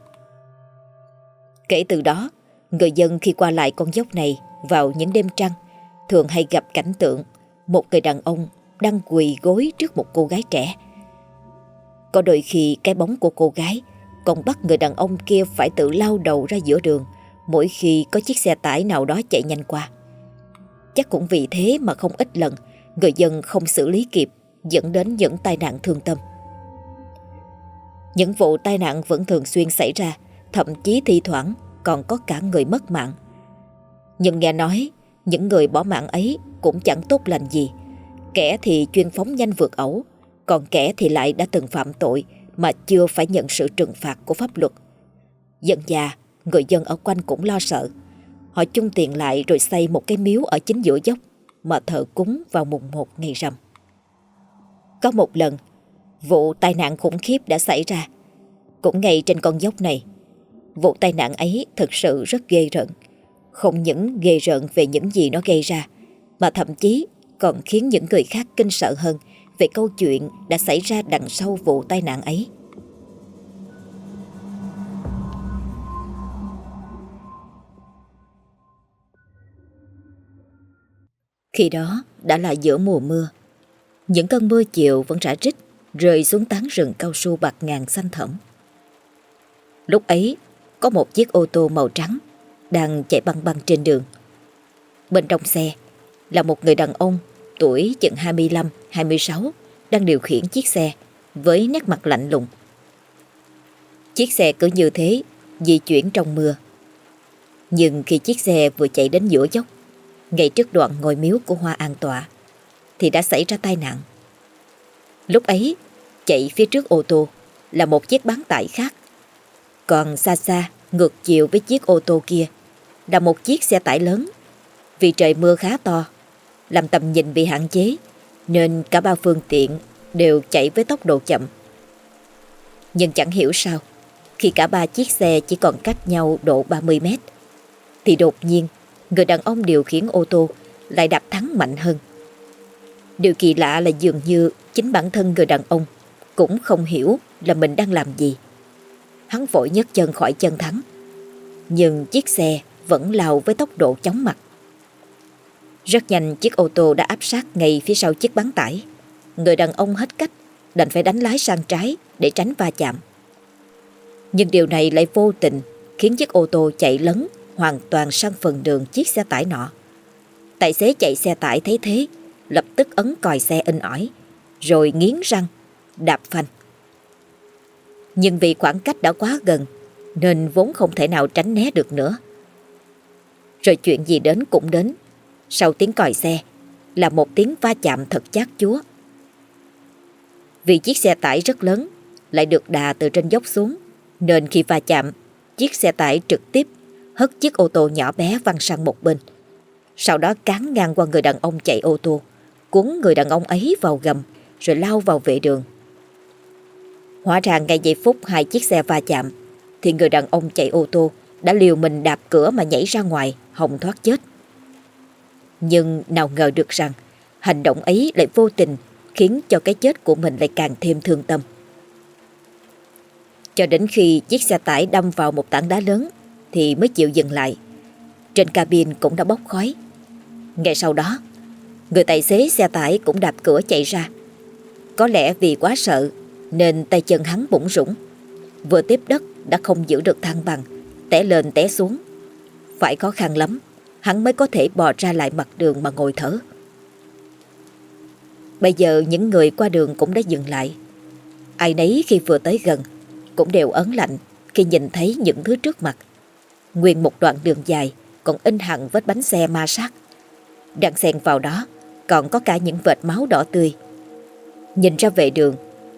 Kể từ đó, người dân khi qua lại con dốc này vào những đêm trăng thường hay gặp cảnh tượng một người đàn ông đang quỳ gối trước một cô gái trẻ. Có đôi khi cái bóng của cô gái còn bắt người đàn ông kia phải tự lao đầu ra giữa đường mỗi khi có chiếc xe tải nào đó chạy nhanh qua. Chắc cũng vì thế mà không ít lần người dân không xử lý kịp dẫn đến những tai nạn thương tâm. Những vụ tai nạn vẫn thường xuyên xảy ra, thậm chí thi thoảng còn có cả người mất mạng. Nhưng nghe nói, những người bỏ mạng ấy cũng chẳng tốt lành gì. Kẻ thì chuyên phóng nhanh vượt ẩu, còn kẻ thì lại đã từng phạm tội mà chưa phải nhận sự trừng phạt của pháp luật. Dần già, người dân ở quanh cũng lo sợ. Họ chung tiền lại rồi xây một cái miếu ở chính giữa dốc mà thờ cúng vào mùng một ngày rằm. Có một lần, vụ tai nạn khủng khiếp đã xảy ra. Cũng ngay trên con dốc này, vụ tai nạn ấy thực sự rất ghê rợn. Không những ghê rợn về những gì nó gây ra, mà thậm chí còn khiến những người khác kinh sợ hơn về câu chuyện đã xảy ra đằng sau vụ tai nạn ấy. Khi đó đã là giữa mùa mưa. Những cơn mưa chiều vẫn rã rít rơi xuống tán rừng cao su bạc ngàn xanh thẫm. Lúc ấy, có một chiếc ô tô màu trắng đang chạy băng băng trên đường. Bên trong xe là một người đàn ông tuổi chừng 25-26 đang điều khiển chiếc xe với nét mặt lạnh lùng. Chiếc xe cứ như thế di chuyển trong mưa. Nhưng khi chiếc xe vừa chạy đến giữa dốc ngay trước đoạn ngồi miếu của Hoa An Tọa, thì đã xảy ra tai nạn. Lúc ấy, chạy phía trước ô tô là một chiếc bán tải khác. Còn xa xa, ngược chiều với chiếc ô tô kia, là một chiếc xe tải lớn. Vì trời mưa khá to, làm tầm nhìn bị hạn chế, nên cả ba phương tiện đều chạy với tốc độ chậm. Nhưng chẳng hiểu sao, khi cả ba chiếc xe chỉ còn cách nhau độ 30 mét, thì đột nhiên người đàn ông điều khiển ô tô lại đạp thắng mạnh hơn. Điều kỳ lạ là dường như chính bản thân người đàn ông cũng không hiểu là mình đang làm gì. Hắn vội nhấc chân khỏi chân thắng, nhưng chiếc xe vẫn lao với tốc độ chóng mặt. Rất nhanh chiếc ô tô đã áp sát ngay phía sau chiếc bán tải. Người đàn ông hết cách, đành phải đánh lái sang trái để tránh va chạm. Nhưng điều này lại vô tình khiến chiếc ô tô chạy lấn hoàn toàn sang phần đường chiếc xe tải nọ. Tài xế chạy xe tải thấy thế, lập tức ấn còi xe in ỏi, rồi nghiến răng, đạp phanh. Nhưng vì khoảng cách đã quá gần, nên vốn không thể nào tránh né được nữa. Rồi chuyện gì đến cũng đến, sau tiếng còi xe là một tiếng va chạm thật chát chúa. Vì chiếc xe tải rất lớn, lại được đà từ trên dốc xuống, nên khi va chạm, chiếc xe tải trực tiếp hất chiếc ô tô nhỏ bé văng sang một bên. Sau đó cán ngang qua người đàn ông chạy ô tô, cuốn người đàn ông ấy vào gầm, rồi lao vào vệ đường. Hóa ra ngay giây phút hai chiếc xe va chạm, thì người đàn ông chạy ô tô đã liều mình đạp cửa mà nhảy ra ngoài, hồng thoát chết. Nhưng nào ngờ được rằng, hành động ấy lại vô tình khiến cho cái chết của mình lại càng thêm thương tâm. Cho đến khi chiếc xe tải đâm vào một tảng đá lớn thì mới chịu dừng lại. Trên cabin cũng đã bốc khói. Ngay sau đó, người tài xế xe tải cũng đạp cửa chạy ra. Có lẽ vì quá sợ nên tay chân hắn bủng rủng. Vừa tiếp đất đã không giữ được thăng bằng, té lên té xuống. Phải khó khăn lắm, hắn mới có thể bò ra lại mặt đường mà ngồi thở. Bây giờ những người qua đường cũng đã dừng lại. Ai nấy khi vừa tới gần cũng đều ấn lạnh khi nhìn thấy những thứ trước mặt. Nguyên một đoạn đường dài còn in hẳn vết bánh xe ma sát. Đang xen vào đó còn có cả những vệt máu đỏ tươi. Nhìn ra vệ đường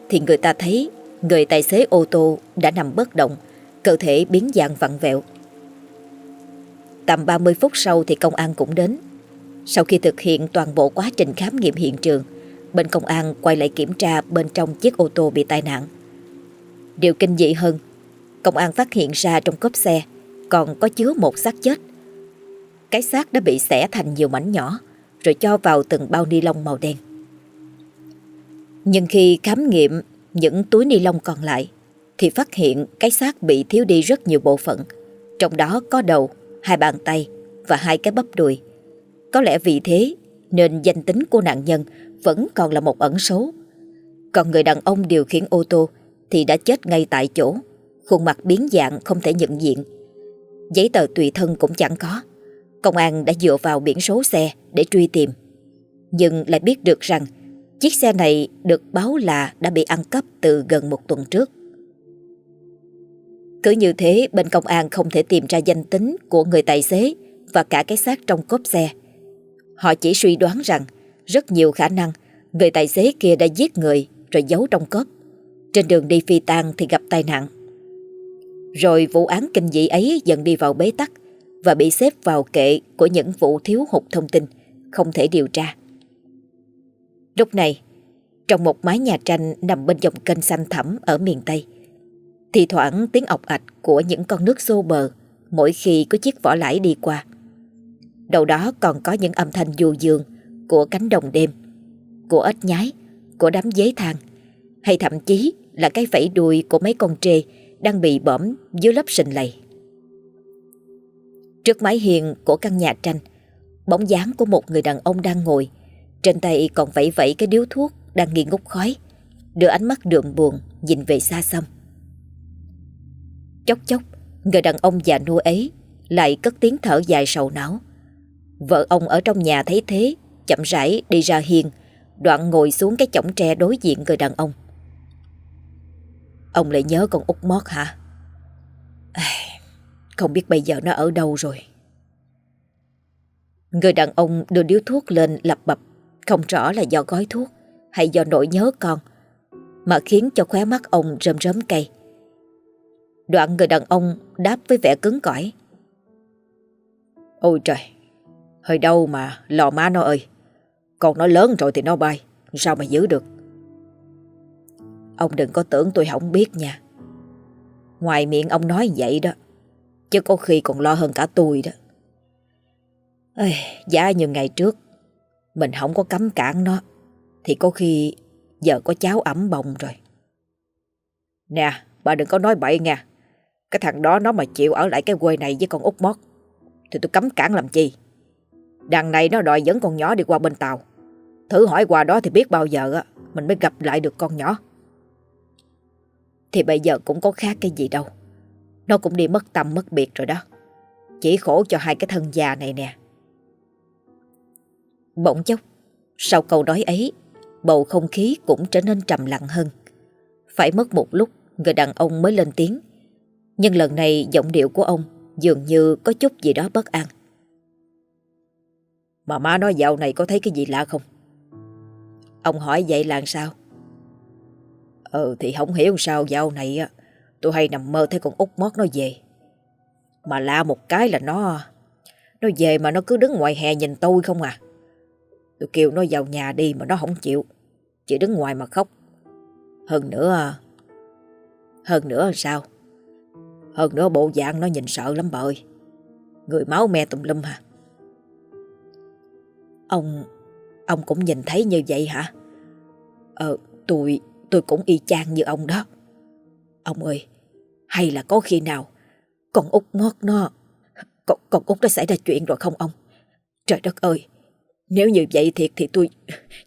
thì người ta thấy người tài xế ô tô đã nằm bất động, cơ thể biến dạng vặn vẹo. Tầm 30 phút sau thì công an cũng đến. Sau khi thực hiện toàn bộ quá trình khám nghiệm hiện trường, bên công an quay lại kiểm tra bên trong chiếc ô tô bị tai nạn. Điều kinh dị hơn, công an phát hiện ra trong cốp xe còn có chứa một xác chết. Cái xác đã bị xẻ thành nhiều mảnh nhỏ rồi cho vào từng bao ni lông màu đen. Nhưng khi khám nghiệm những túi ni lông còn lại thì phát hiện cái xác bị thiếu đi rất nhiều bộ phận, trong đó có đầu, hai bàn tay và hai cái bắp đùi. Có lẽ vì thế nên danh tính của nạn nhân vẫn còn là một ẩn số. Còn người đàn ông điều khiển ô tô thì đã chết ngay tại chỗ, khuôn mặt biến dạng không thể nhận diện. Giấy tờ tùy thân cũng chẳng có. Công an đã dựa vào biển số xe để truy tìm. Nhưng lại biết được rằng, chiếc xe này được báo là đã bị ăn cắp từ gần một tuần trước. Cứ như thế, bên công an không thể tìm ra danh tính của người tài xế và cả cái xác trong cốp xe. Họ chỉ suy đoán rằng rất nhiều khả năng người tài xế kia đã giết người rồi giấu trong cốp. Trên đường đi phi tang thì gặp tai nạn. Rồi vụ án kinh dị ấy dần đi vào bế tắc và bị xếp vào kệ của những vụ thiếu hụt thông tin, không thể điều tra. Lúc này, trong một mái nhà tranh nằm bên dòng kênh xanh thẳm ở miền Tây, thì thoảng tiếng ọc ạch của những con nước xô bờ mỗi khi có chiếc vỏ lãi đi qua. Đầu đó còn có những âm thanh du dương của cánh đồng đêm, của ếch nhái, của đám dế thang, hay thậm chí là cái vẫy đuôi của mấy con trê đang bị bõm dưới lớp sình lầy. Trước mái hiền của căn nhà tranh, bóng dáng của một người đàn ông đang ngồi, trên tay còn vẫy vẫy cái điếu thuốc đang nghi ngút khói, đưa ánh mắt đượm buồn nhìn về xa xăm. Chốc chốc, người đàn ông già nua ấy lại cất tiếng thở dài sầu não. Vợ ông ở trong nhà thấy thế, chậm rãi đi ra hiên, đoạn ngồi xuống cái chõng tre đối diện người đàn ông. Ông lại nhớ con út mót hả? Không biết bây giờ nó ở đâu rồi. Người đàn ông đưa điếu thuốc lên lập bập, không rõ là do gói thuốc hay do nỗi nhớ con, mà khiến cho khóe mắt ông rơm rớm cay. Đoạn người đàn ông đáp với vẻ cứng cỏi. Ôi trời, hơi đâu mà lò má nó ơi. Còn nó lớn rồi thì nó bay, sao mà giữ được. Ông đừng có tưởng tôi không biết nha. Ngoài miệng ông nói vậy đó, chứ có khi còn lo hơn cả tôi đó. Ê, giá như ngày trước, mình không có cấm cản nó, thì có khi giờ có cháo ẩm bồng rồi. Nè, bà đừng có nói bậy nha. Cái thằng đó nó mà chịu ở lại cái quê này với con út mót Thì tôi cấm cản làm chi Đằng này nó đòi dẫn con nhỏ đi qua bên tàu Thử hỏi qua đó thì biết bao giờ á Mình mới gặp lại được con nhỏ thì bây giờ cũng có khác cái gì đâu Nó cũng đi mất tâm mất biệt rồi đó Chỉ khổ cho hai cái thân già này nè Bỗng chốc, Sau câu nói ấy, Bầu không khí cũng trở nên trầm lặng hơn Phải mất một lúc, Người đàn ông mới lên tiếng nhưng lần này giọng điệu của ông dường như có chút gì đó bất an. Mà má nói dạo này có thấy cái gì lạ không? Ông hỏi vậy là sao? Ừ thì không hiểu sao dạo này á tôi hay nằm mơ thấy con út mót nó về. Mà la một cái là nó nó về mà nó cứ đứng ngoài hè nhìn tôi không à. Tôi kêu nó vào nhà đi mà nó không chịu. Chỉ đứng ngoài mà khóc. Hơn nữa Hơn nữa sao? Hơn nữa bộ dạng nó nhìn sợ lắm bà ơi. Người máu me tùm lum hả? Ông, ông cũng nhìn thấy như vậy hả? Ờ, tôi, tôi cũng y chang như ông đó. Ông ơi, hay là có khi nào con út ngót nó, con, con út nó xảy ra chuyện rồi không ông? Trời đất ơi, nếu như vậy thiệt thì tôi,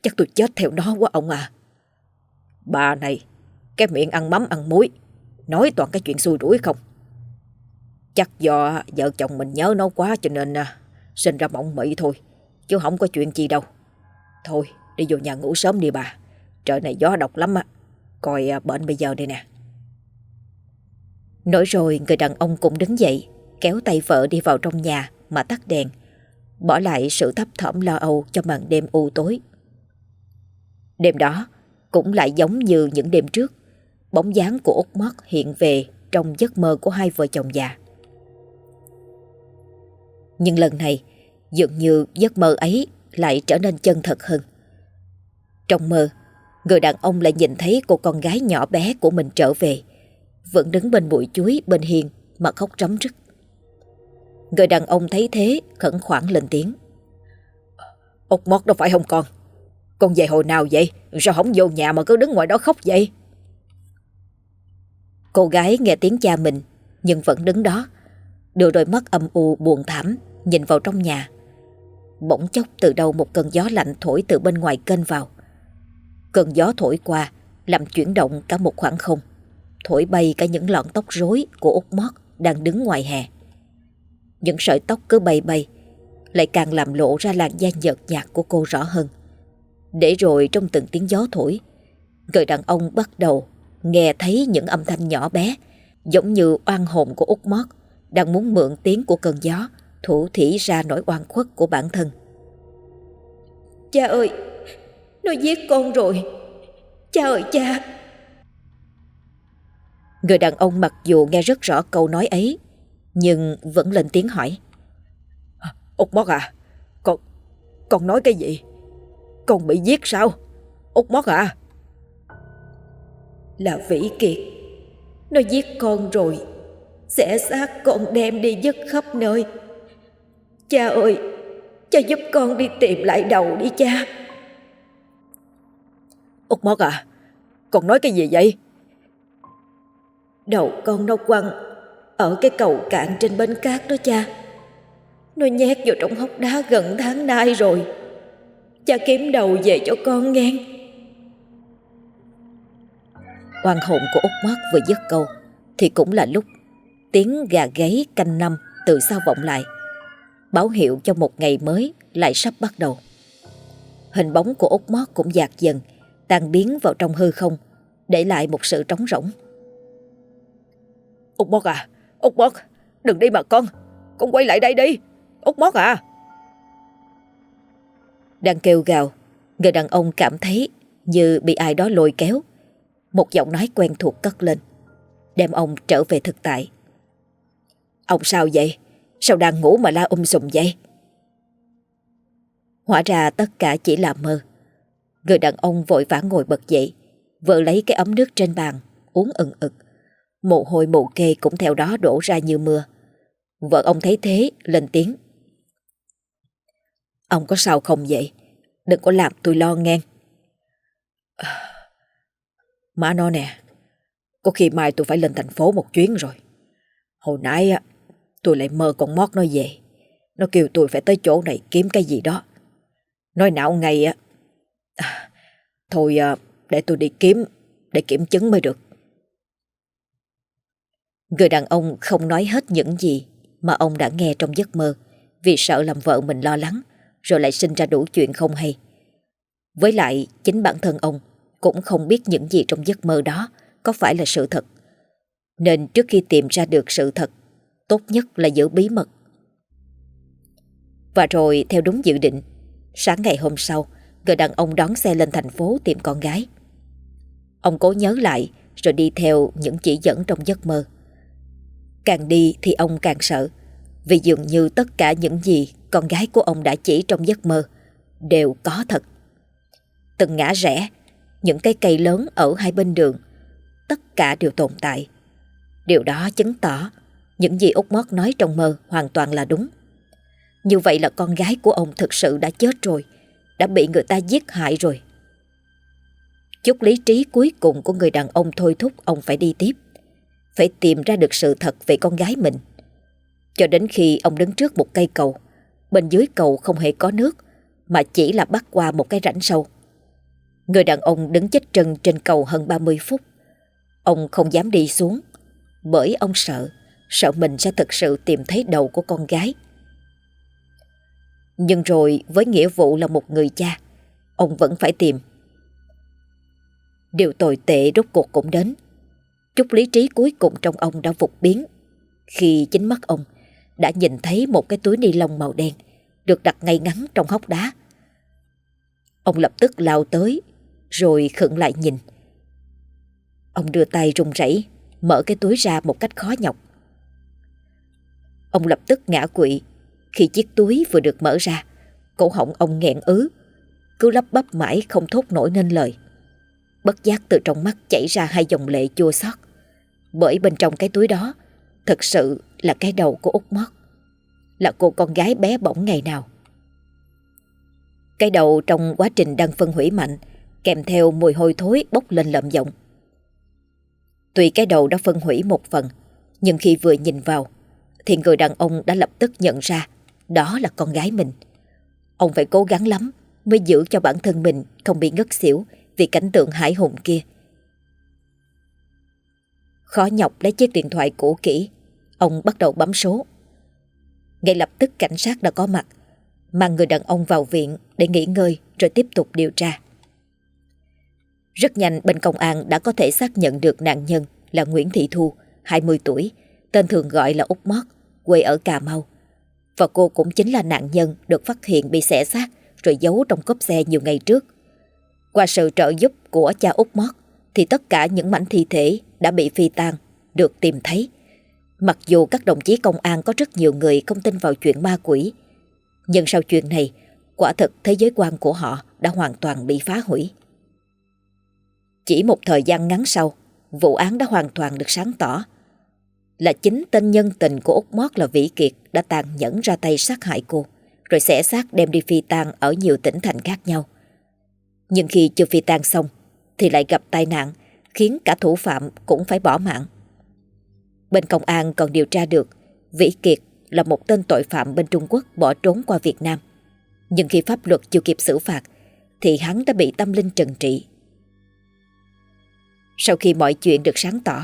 chắc tôi chết theo nó quá ông à. Bà này, cái miệng ăn mắm ăn muối, nói toàn cái chuyện xui rủi không? Chắc do vợ chồng mình nhớ nó quá cho nên à, sinh ra mộng mị thôi. Chứ không có chuyện gì đâu. Thôi, đi vô nhà ngủ sớm đi bà. Trời này gió độc lắm á. Coi à, bệnh bây giờ đây nè. Nói rồi người đàn ông cũng đứng dậy, kéo tay vợ đi vào trong nhà mà tắt đèn, bỏ lại sự thấp thỏm lo âu cho màn đêm u tối. Đêm đó cũng lại giống như những đêm trước, bóng dáng của Út Mót hiện về trong giấc mơ của hai vợ chồng già. Nhưng lần này, dường như giấc mơ ấy lại trở nên chân thật hơn. Trong mơ, người đàn ông lại nhìn thấy cô con gái nhỏ bé của mình trở về, vẫn đứng bên bụi chuối bên hiên mà khóc rắm rứt. Người đàn ông thấy thế khẩn khoản lên tiếng. ốc mót đâu phải không con? Con về hồi nào vậy? Sao không vô nhà mà cứ đứng ngoài đó khóc vậy? Cô gái nghe tiếng cha mình nhưng vẫn đứng đó, đưa đôi mắt âm u buồn thảm nhìn vào trong nhà. Bỗng chốc từ đầu một cơn gió lạnh thổi từ bên ngoài kênh vào. Cơn gió thổi qua làm chuyển động cả một khoảng không, thổi bay cả những lọn tóc rối của út mót đang đứng ngoài hè. Những sợi tóc cứ bay bay, lại càng làm lộ ra làn da nhợt nhạt của cô rõ hơn. Để rồi trong từng tiếng gió thổi, người đàn ông bắt đầu nghe thấy những âm thanh nhỏ bé, giống như oan hồn của út mót đang muốn mượn tiếng của cơn gió thủ thỉ ra nỗi oan khuất của bản thân. Cha ơi, nó giết con rồi. Cha ơi cha. Người đàn ông mặc dù nghe rất rõ câu nói ấy, nhưng vẫn lên tiếng hỏi. Út Mót à, con, con nói cái gì? Con bị giết sao? Út Mót à? Là Vĩ Kiệt. Nó giết con rồi. Sẽ xác con đem đi dứt khắp nơi. Cha ơi, cha giúp con đi tìm lại đầu đi cha. Út Mót à, con nói cái gì vậy? Đầu con nó quăng ở cái cầu cạn trên bến cát đó cha. Nó nhét vào trong hốc đá gần tháng nay rồi. Cha kiếm đầu về cho con nghe. Hoàng hồn của Út Mót vừa dứt câu thì cũng là lúc tiếng gà gáy canh năm từ sau vọng lại báo hiệu cho một ngày mới lại sắp bắt đầu. Hình bóng của út mót cũng dạt dần, tan biến vào trong hư không, để lại một sự trống rỗng. Út mót à, út mót, đừng đi mà con, con quay lại đây đi, út mót à. Đang kêu gào, người đàn ông cảm thấy như bị ai đó lôi kéo. Một giọng nói quen thuộc cất lên, đem ông trở về thực tại. Ông sao vậy? Sao đang ngủ mà la um sùm vậy? Hóa ra tất cả chỉ là mơ. Người đàn ông vội vã ngồi bật dậy, vợ lấy cái ấm nước trên bàn, uống ừng ực. Mồ hôi mồ kê cũng theo đó đổ ra như mưa. Vợ ông thấy thế, lên tiếng. Ông có sao không vậy? Đừng có làm tôi lo ngang. [SIGHS] Má nó nè, có khi mai tôi phải lên thành phố một chuyến rồi. Hồi nãy Tôi lại mơ con mót nó về. Nó kêu tôi phải tới chỗ này kiếm cái gì đó. Nói não ngày á thôi à, để tôi đi kiếm, để kiểm chứng mới được. Người đàn ông không nói hết những gì mà ông đã nghe trong giấc mơ vì sợ làm vợ mình lo lắng rồi lại sinh ra đủ chuyện không hay. Với lại chính bản thân ông cũng không biết những gì trong giấc mơ đó có phải là sự thật. Nên trước khi tìm ra được sự thật tốt nhất là giữ bí mật. Và rồi theo đúng dự định, sáng ngày hôm sau, người đàn ông đón xe lên thành phố tìm con gái. Ông cố nhớ lại rồi đi theo những chỉ dẫn trong giấc mơ. Càng đi thì ông càng sợ, vì dường như tất cả những gì con gái của ông đã chỉ trong giấc mơ đều có thật. Từng ngã rẽ, những cây cây lớn ở hai bên đường, tất cả đều tồn tại. Điều đó chứng tỏ những gì Út Mót nói trong mơ hoàn toàn là đúng. Như vậy là con gái của ông thực sự đã chết rồi, đã bị người ta giết hại rồi. Chút lý trí cuối cùng của người đàn ông thôi thúc ông phải đi tiếp, phải tìm ra được sự thật về con gái mình. Cho đến khi ông đứng trước một cây cầu, bên dưới cầu không hề có nước, mà chỉ là bắt qua một cái rãnh sâu. Người đàn ông đứng chết chân trên cầu hơn 30 phút. Ông không dám đi xuống, bởi ông sợ sợ mình sẽ thực sự tìm thấy đầu của con gái. Nhưng rồi với nghĩa vụ là một người cha, ông vẫn phải tìm. Điều tồi tệ rốt cuộc cũng đến. Chút lý trí cuối cùng trong ông đã vụt biến khi chính mắt ông đã nhìn thấy một cái túi ni lông màu đen được đặt ngay ngắn trong hốc đá. Ông lập tức lao tới rồi khựng lại nhìn. Ông đưa tay run rẩy mở cái túi ra một cách khó nhọc. Ông lập tức ngã quỵ khi chiếc túi vừa được mở ra. Cổ họng ông nghẹn ứ, cứ lắp bắp mãi không thốt nổi nên lời. Bất giác từ trong mắt chảy ra hai dòng lệ chua xót. Bởi bên trong cái túi đó Thật sự là cái đầu của Út Mót. Là cô con gái bé bỏng ngày nào. Cái đầu trong quá trình đang phân hủy mạnh Kèm theo mùi hôi thối bốc lên lợm giọng. Tuy cái đầu đã phân hủy một phần Nhưng khi vừa nhìn vào Thì người đàn ông đã lập tức nhận ra đó là con gái mình. Ông phải cố gắng lắm Mới giữ cho bản thân mình không bị ngất xỉu Vì cảnh tượng hải hùng kia. Khó nhọc lấy chiếc điện thoại cũ kỹ, Ông bắt đầu bấm số. Ngay lập tức cảnh sát đã có mặt, Mang người đàn ông vào viện Để nghỉ ngơi rồi tiếp tục điều tra. Rất nhanh bên công an đã có thể xác nhận được nạn nhân Là Nguyễn Thị Thu 20 tuổi, Tên thường gọi là Út Mót, Quê ở Cà Mau. Và cô cũng chính là nạn nhân Được phát hiện bị xẻ xác Rồi giấu trong cốp xe nhiều ngày trước Qua sự trợ giúp của cha Út Mót Thì tất cả những mảnh thi thể đã bị phi tang được tìm thấy. Mặc dù các đồng chí công an có rất nhiều người không tin vào chuyện ma quỷ, nhưng sau chuyện này, quả thực thế giới quan của họ đã hoàn toàn bị phá hủy. Chỉ một thời gian ngắn sau, vụ án đã hoàn toàn được sáng tỏ. Là chính tên nhân tình của Úc Mót là Vĩ Kiệt đã tàn nhẫn ra tay sát hại cô, rồi xẻ xác đem đi phi tang ở nhiều tỉnh thành khác nhau. Nhưng khi chưa phi tang xong, thì lại gặp tai nạn khiến cả thủ phạm cũng phải bỏ mạng. Bên công an còn điều tra được Vĩ Kiệt là một tên tội phạm bên Trung Quốc bỏ trốn qua Việt Nam. Nhưng khi pháp luật chưa kịp xử phạt thì hắn đã bị tâm linh trừng trị. Sau khi mọi chuyện được sáng tỏ,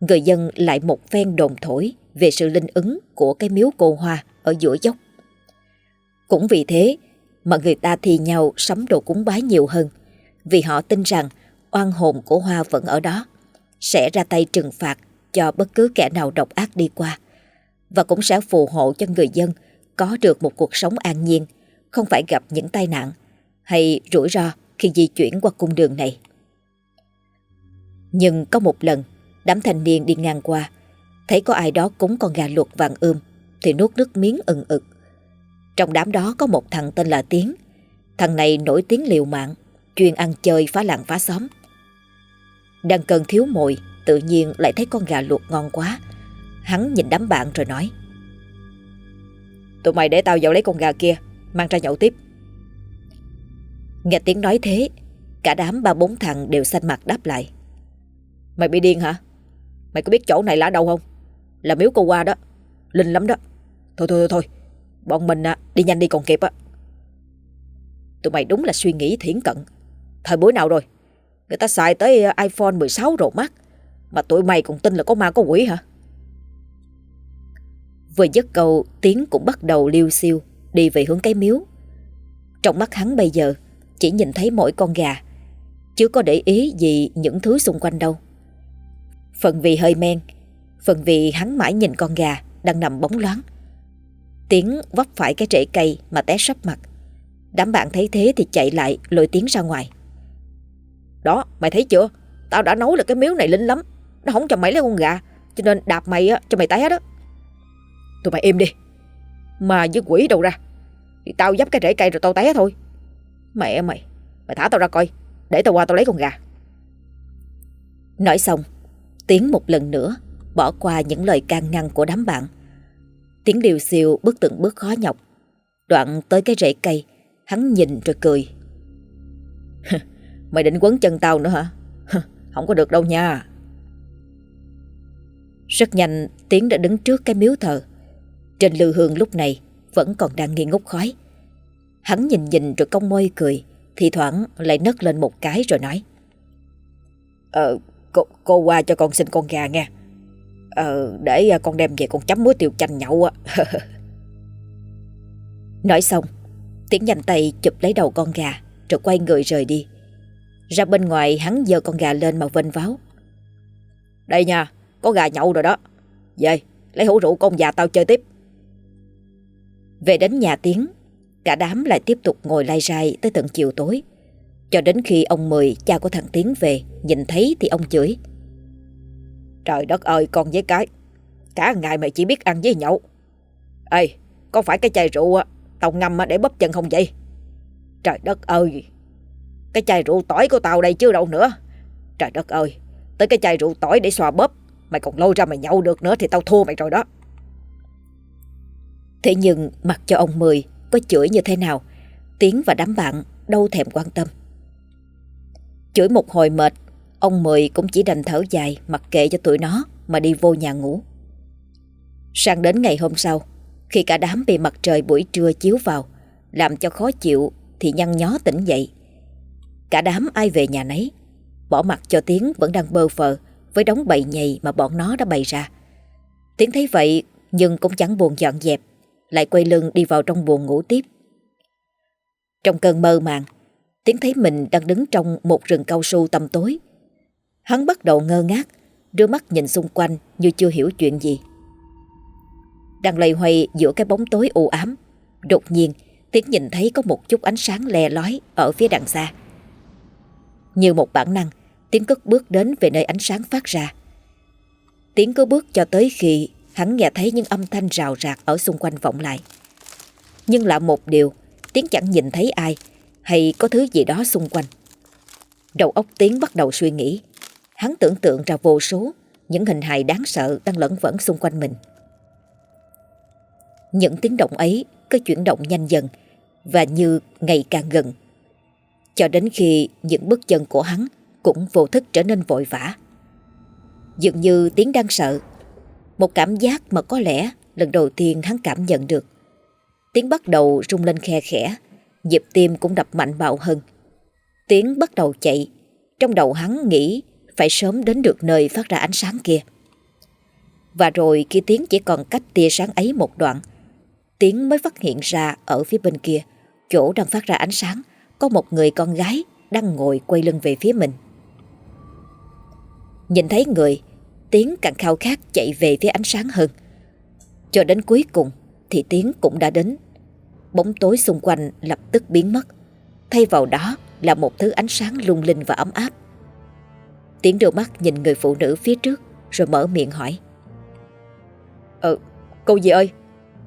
người dân lại một phen đồn thổi về sự linh ứng của cái miếu cô hoa ở giữa dốc. Cũng vì thế mà người ta thì nhau sắm đồ cúng bái nhiều hơn vì họ tin rằng oan hồn của Hoa vẫn ở đó, sẽ ra tay trừng phạt cho bất cứ kẻ nào độc ác đi qua và cũng sẽ phù hộ cho người dân có được một cuộc sống an nhiên, không phải gặp những tai nạn hay rủi ro khi di chuyển qua cung đường này. Nhưng có một lần, đám thanh niên đi ngang qua, thấy có ai đó cúng con gà luộc vàng ươm thì nuốt nước miếng ừng ực. Trong đám đó có một thằng tên là Tiến. Thằng này nổi tiếng liều mạng, chuyên ăn chơi phá làng phá xóm. Đang cần thiếu mồi Tự nhiên lại thấy con gà luộc ngon quá Hắn nhìn đám bạn rồi nói Tụi mày để tao vào lấy con gà kia Mang ra nhậu tiếp Nghe tiếng nói thế Cả đám ba bốn thằng đều xanh mặt đáp lại Mày bị điên hả Mày có biết chỗ này là đâu không? Là miếu cô qua đó. Linh lắm đó. Thôi thôi thôi, thôi. Bọn mình à, đi nhanh đi còn kịp á. Tụi mày đúng là suy nghĩ thiển cận. Thời buổi nào rồi? Người ta xài tới à, iPhone 16 rồi mắt Mà tụi mày còn tin là có ma có quỷ hả? Vừa dứt câu Tiến cũng bắt đầu liêu siêu Đi về hướng cái miếu. Trong mắt hắn bây giờ Chỉ nhìn thấy mỗi con gà. Chứ có để ý gì những thứ xung quanh đâu. Phần vì hơi men Phần vì hắn mãi nhìn con gà Đang nằm bóng loáng. Tiến vấp phải cái rễ cây mà té sấp mặt. Đám bạn thấy thế thì chạy lại lôi Tiến ra ngoài. Đó mày thấy chưa? Tao đã nấu là cái miếu này linh lắm Nó không cho mày lấy con gà Cho nên đạp mày á, cho mày té đó. Tụi mày im đi Mà với quỷ đâu ra? Thì tao dắp cái rễ cây rồi tao té thôi. Mẹ mày Mày thả tao ra coi Để tao qua tao lấy con gà. Nói xong Tiến một lần nữa Bỏ qua những lời can ngăn của đám bạn Tiến điều siêu bước từng bước khó nhọc Đoạn tới cái rễ cây Hắn nhìn rồi cười [LAUGHS] Mày định quấn chân tao nữa hả? [LAUGHS] Không có được đâu nha. Rất nhanh Tiến đã đứng trước cái miếu thờ. Trên lư hương lúc này vẫn còn đang nghi ngút khói. Hắn nhìn nhìn rồi cong môi cười, thì thoảng lại nấc lên một cái rồi nói. Ờ, cô, cô qua cho con xin con gà nha. Ờ, để à, con đem về con chấm muối tiêu chanh nhậu á. [LAUGHS] Nói xong, Tiến nhanh tay chụp lấy đầu con gà rồi quay người rời đi. Ra bên ngoài hắn giơ con gà lên mà vênh váo Đây nha Có gà nhậu rồi đó Về lấy hũ rượu con già tao chơi tiếp Về đến nhà Tiến Cả đám lại tiếp tục ngồi lai rai tới tận chiều tối cho đến khi ông Mười, Cha của thằng Tiến về, Nhìn thấy thì ông chửi. Trời đất ơi, con với cái, Cả ngày mày chỉ biết ăn với nhậu. Ê, có phải cái chai rượu Tao ngâm để bóp chân không vậy? Trời đất ơi, Cái chai rượu tỏi của tao đây chứ đâu nữa. Trời đất ơi, Tới cái chai rượu tỏi để xòa bóp, Mày còn lôi ra mày nhậu được nữa Thì tao thua mày rồi đó. Thế nhưng, mặc cho ông Mười Có chửi như thế nào, Tiến và đám bạn đâu thèm quan tâm. Chửi một hồi mệt, Ông Mười cũng chỉ đành thở dài, Mặc kệ cho tụi nó, Mà đi vô nhà ngủ. Sang đến ngày hôm sau, Khi cả đám bị mặt trời buổi trưa chiếu vào, Làm cho khó chịu, Thì nhăn nhó tỉnh dậy. Cả đám ai về nhà nấy, Bỏ mặt cho Tiến vẫn đang bơ phờ Với đống bầy nhầy mà bọn nó đã bày ra. Tiến thấy vậy, Nhưng cũng chẳng buồn dọn dẹp, Lại quay lưng đi vào trong buồn ngủ tiếp. Trong cơn mơ màng Tiến thấy mình đang đứng trong một rừng cao su tầm tối. Hắn bắt đầu ngơ ngác, Đưa mắt nhìn xung quanh như chưa hiểu chuyện gì. Đang lầy hoay giữa cái bóng tối u ám, Đột nhiên, Tiến nhìn thấy có một chút ánh sáng le lói Ở phía đằng xa. Như một bản năng, Tiến cất bước đến về nơi ánh sáng phát ra. Tiến cứ bước cho tới khi Hắn nghe thấy những âm thanh rào rạc Ở xung quanh vọng lại. Nhưng lạ một điều, Tiến chẳng nhìn thấy ai hay có thứ gì đó xung quanh? Đầu óc Tiến bắt đầu suy nghĩ. Hắn tưởng tượng ra vô số Những hình hài đáng sợ đang lẫn vẫn xung quanh mình. Những tiếng động ấy Cứ chuyển động nhanh dần Và như ngày càng gần. Cho đến khi những bước chân của hắn Cũng vô thức trở nên vội vã. Dường như tiếng đang sợ. Một cảm giác mà có lẽ Lần đầu tiên hắn cảm nhận được. Tiếng bắt đầu rung lên khe khẽ. Nhịp tim cũng đập mạnh bạo hơn Tiếng bắt đầu chạy Trong đầu hắn nghĩ phải sớm đến được nơi phát ra ánh sáng kia. Và rồi khi Tiến chỉ còn cách tia sáng ấy một đoạn, Tiến mới phát hiện ra ở phía bên kia, chỗ đang phát ra ánh sáng, có một người con gái đang ngồi quay lưng về phía mình. Nhìn thấy người, Tiến càng khao khát chạy về phía ánh sáng hơn. Cho đến cuối cùng thì Tiến cũng đã đến. Bóng tối xung quanh lập tức biến mất, thay vào đó là một thứ ánh sáng lung linh và ấm áp. Tiến đưa mắt nhìn người phụ nữ phía trước Rồi mở miệng hỏi. Ờ cô gì ơi?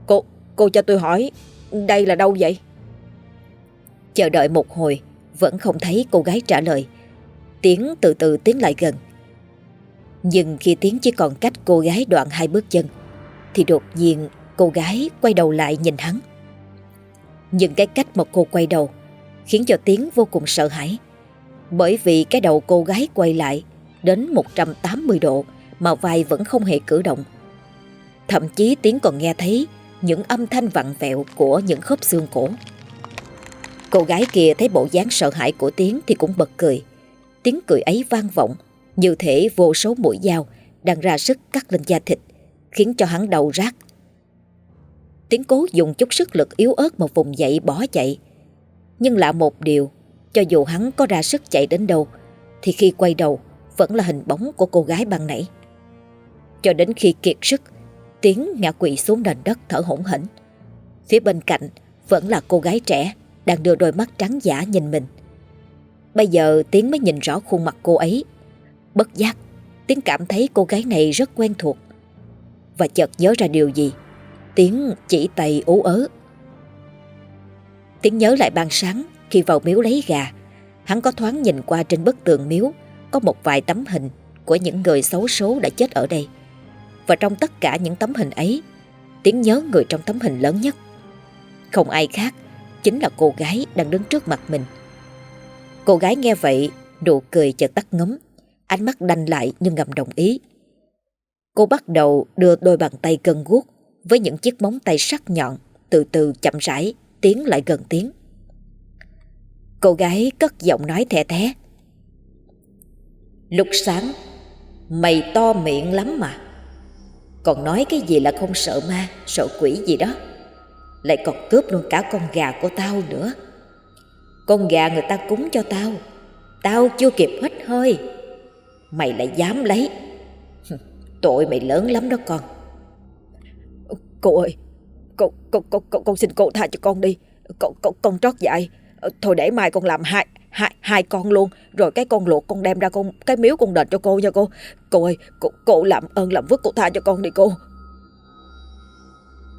Cô cô cho tôi hỏi Đây là đâu vậy? Chờ đợi một hồi Vẫn không thấy cô gái trả lời. Tiến từ từ tiến lại gần. Nhưng khi Tiến chỉ còn cách cô gái đoạn hai bước chân Thì đột nhiên cô gái quay đầu lại nhìn hắn nhưng cái cách mà cô quay đầu Khiến cho Tiến vô cùng sợ hãi bởi vì cái đầu cô gái quay lại đến 180 độ mà vai vẫn không hề cử động. Thậm chí Tiến còn nghe thấy những âm thanh vặn vẹo của những khớp xương cổ. Cô gái kia thấy bộ dáng sợ hãi của Tiến thì cũng bật cười. Tiếng cười ấy vang vọng, như thể vô số mũi dao đang ra sức cắt lên da thịt, khiến cho hắn đầu rát. Tiến cố dùng chút sức lực yếu ớt mà vùng dậy bỏ chạy. Nhưng lạ một điều, cho dù hắn có ra sức chạy đến đâu Thì khi quay đầu Vẫn là hình bóng của cô gái ban nãy. Cho đến khi kiệt sức Tiến ngã quỵ xuống nền đất thở hổn hển. Phía bên cạnh Vẫn là cô gái trẻ Đang đưa đôi mắt trắng giả nhìn mình. Bây giờ Tiến mới nhìn rõ khuôn mặt cô ấy. Bất giác Tiến cảm thấy cô gái này rất quen thuộc. Và chợt nhớ ra điều gì? Tiếng chỉ tay ú ớ tiếng nhớ lại ban sáng khi vào miếu lấy gà, hắn có thoáng nhìn qua trên bức tường miếu có một vài tấm hình của những người xấu số đã chết ở đây. Và trong tất cả những tấm hình ấy, tiếng nhớ người trong tấm hình lớn nhất. Không ai khác, chính là cô gái đang đứng trước mặt mình. Cô gái nghe vậy, nụ cười chợt tắt ngấm, ánh mắt đanh lại nhưng ngầm đồng ý. Cô bắt đầu đưa đôi bàn tay cân guốc với những chiếc móng tay sắc nhọn, từ từ chậm rãi tiến lại gần tiếng. Cô gái cất giọng nói thẻ thé Lúc sáng Mày to miệng lắm mà. Còn nói cái gì là không sợ ma Sợ quỷ gì đó. Lại còn cướp luôn cả con gà của tao nữa. Con gà người ta cúng cho tao. Tao chưa kịp hết hơi. Mày lại dám lấy. [LAUGHS] Tội mày lớn lắm đó con. Cô ơi cậu cậu cậu cậu con xin cô tha cho con đi. Con, con, con trót dại. Ờ, thôi để mai con làm hai, hai, hai con luôn. Rồi cái con luộc con đem ra con cái miếu con đền cho cô nha cô. Cô ơi, cô, cô làm ơn làm vứt cô tha cho con đi cô.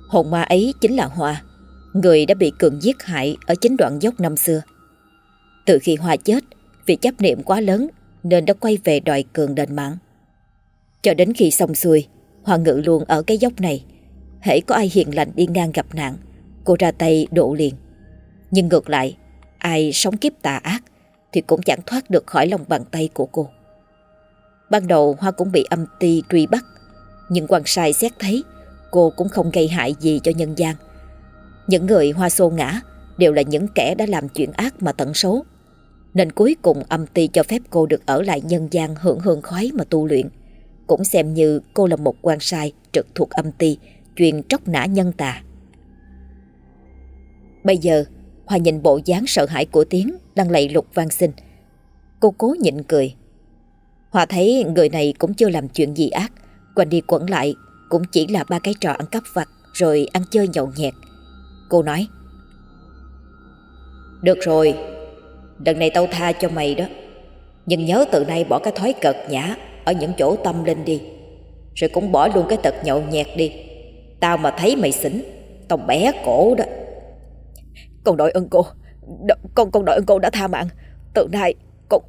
Hồn ma ấy chính là Hoa, người đã bị cường giết hại ở chính đoạn dốc năm xưa. Từ khi Hoa chết, vì chấp niệm quá lớn nên đã quay về đòi cường đền mạng. Cho đến khi xong xuôi, Hoa ngự luôn ở cái dốc này. Hễ có ai hiền lành đi ngang gặp nạn, cô ra tay độ liền. Nhưng ngược lại, ai sống kiếp tà ác thì cũng chẳng thoát được khỏi lòng bàn tay của cô. Ban đầu Hoa cũng bị âm ti truy bắt, nhưng quan sai xét thấy cô cũng không gây hại gì cho nhân gian. Những người Hoa xô ngã đều là những kẻ đã làm chuyện ác mà tận số. Nên cuối cùng âm ti cho phép cô được ở lại nhân gian hưởng hương khói mà tu luyện. Cũng xem như cô là một quan sai trực thuộc âm ti, chuyện tróc nã nhân tà. Bây giờ, hòa nhìn bộ dáng sợ hãi của Tiến đang lạy lục van xin. Cô cố nhịn cười. hòa thấy người này cũng chưa làm chuyện gì ác, quanh đi quẩn lại cũng chỉ là ba cái trò ăn cắp vặt rồi ăn chơi nhậu nhẹt. Cô nói Được rồi, lần này tao tha cho mày đó. Nhưng nhớ từ nay bỏ cái thói cợt nhã ở những chỗ tâm linh đi. Rồi cũng bỏ luôn cái tật nhậu nhẹt đi. Tao mà thấy mày xỉn, tao bé cổ đó. Con đội ơn cô, đ con con đội ơn cô đã tha mạng. Từ nay con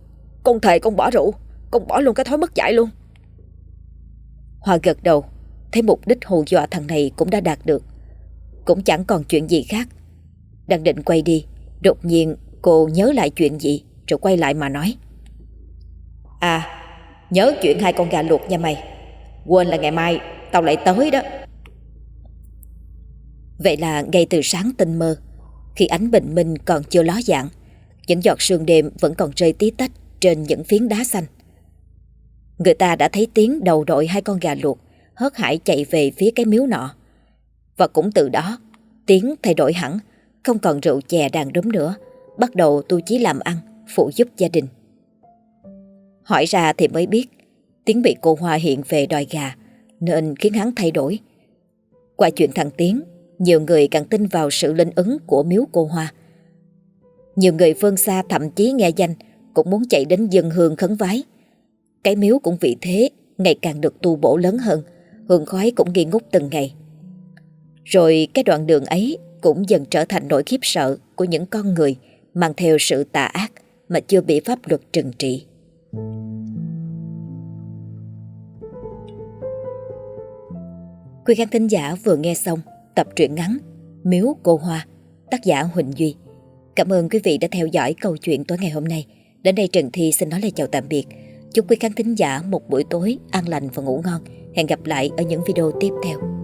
con thề con bỏ rượu, con bỏ luôn cái thói mất dạy luôn. Hoa gật đầu Thấy mục đích hù dọa thằng này cũng đã đạt được Cũng chẳng còn chuyện gì khác Đang định quay đi Đột nhiên cô nhớ lại chuyện gì Rồi quay lại mà nói À Nhớ chuyện hai con gà luộc nha mày Quên là ngày mai Tao lại tới đó Vậy là ngay từ sáng tinh mơ Khi ánh bình minh còn chưa ló dạng Những giọt sương đêm vẫn còn rơi tí tách Trên những phiến đá xanh Người ta đã thấy tiếng đầu đội hai con gà luộc hớt hải chạy về phía cái miếu nọ. Và cũng từ đó, tiếng thay đổi hẳn, không còn rượu chè đàn đúm nữa, bắt đầu tu chí làm ăn, phụ giúp gia đình. Hỏi ra thì mới biết, tiếng bị cô Hoa hiện về đòi gà, nên khiến hắn thay đổi. Qua chuyện thằng Tiến, nhiều người càng tin vào sự linh ứng của miếu cô Hoa. Nhiều người phương xa thậm chí nghe danh cũng muốn chạy đến dân hương khấn vái. Cái miếu cũng vì thế ngày càng được tu bổ lớn hơn, hương khói cũng nghi ngút từng ngày. Rồi cái đoạn đường ấy cũng dần trở thành nỗi khiếp sợ của những con người mang theo sự tà ác mà chưa bị pháp luật trừng trị. Quý khán thính giả vừa nghe xong tập truyện ngắn Miếu Cô Hoa, tác giả Huỳnh Duy. Cảm ơn quý vị đã theo dõi câu chuyện tối ngày hôm nay. Đến đây Trần Thi xin nói lời chào tạm biệt. Chúc quý khán thính giả một buổi tối an lành và ngủ ngon. Hẹn gặp lại ở những video tiếp theo.